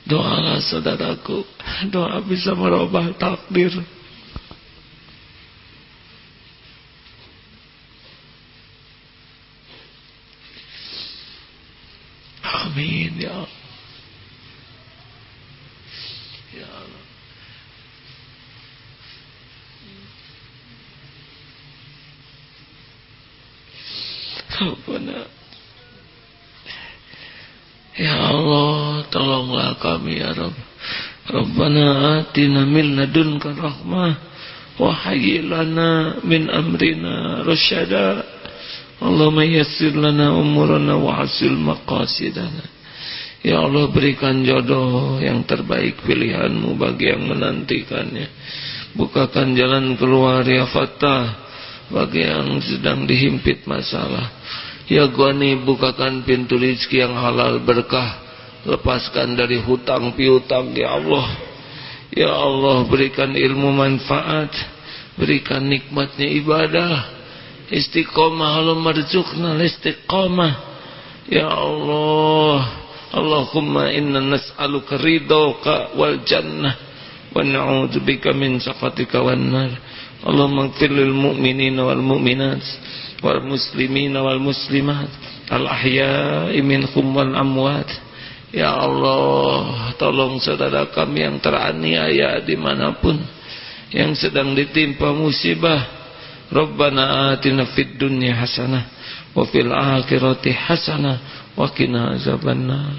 Doalah saudaraku doa bisa merubah takdir Amin ya Allah. Ya Allah. Rabbana Ya Allah tolonglah kami ya Rabb Rabbana atina min ladunka rahmah wa lana min amrina rasyada Allahumma yassir lana umurana wa hasil maqasidana. Ya Allah berikan jodoh yang terbaik pilihanmu bagi yang menantikannya. Bukakan jalan keluar ya Fatah Bagi yang sedang dihimpit masalah. Ya Gwani bukakan pintu rizki yang halal berkah. Lepaskan dari hutang piutang ya Allah. Ya Allah berikan ilmu manfaat. Berikan nikmatnya ibadah istiqomah Allah marzuqna istiqomah. Ya Allah Allahumma inna nas'aluka ridhoka wal jannah wa na'udzubika min sakhatika wan nar. Allahumma ighfir lil mu'minina wal mu'minat wal muslimina wal muslimat al ahya'i minhum wal amwat. Ya Allah tolong saudara kami yang teraniaya di mana pun yang sedang ditimpa musibah Rabbana atina fid dunya hasanah wa fil akhirati hasanah wa qina azabannar.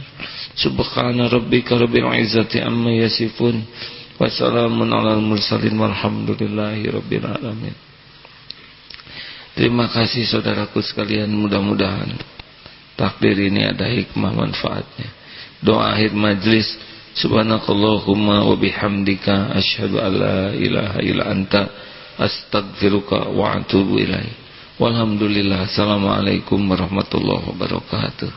Subhana rabbika rabbil izzati amma yasifun wa salamun alal mursalin walhamdulillahi rabbil alamin. Terima kasih saudaraku sekalian mudah-mudahan takdir ini ada hikmah manfaatnya. Doa akhir majlis Subhanakallahumma wa bihamdika asyhadu an la ilaha illa anta astaghfiruka wa atubu ilaih. Walhamdulillah. Assalamualaikum warahmatullahi wabarakatuh.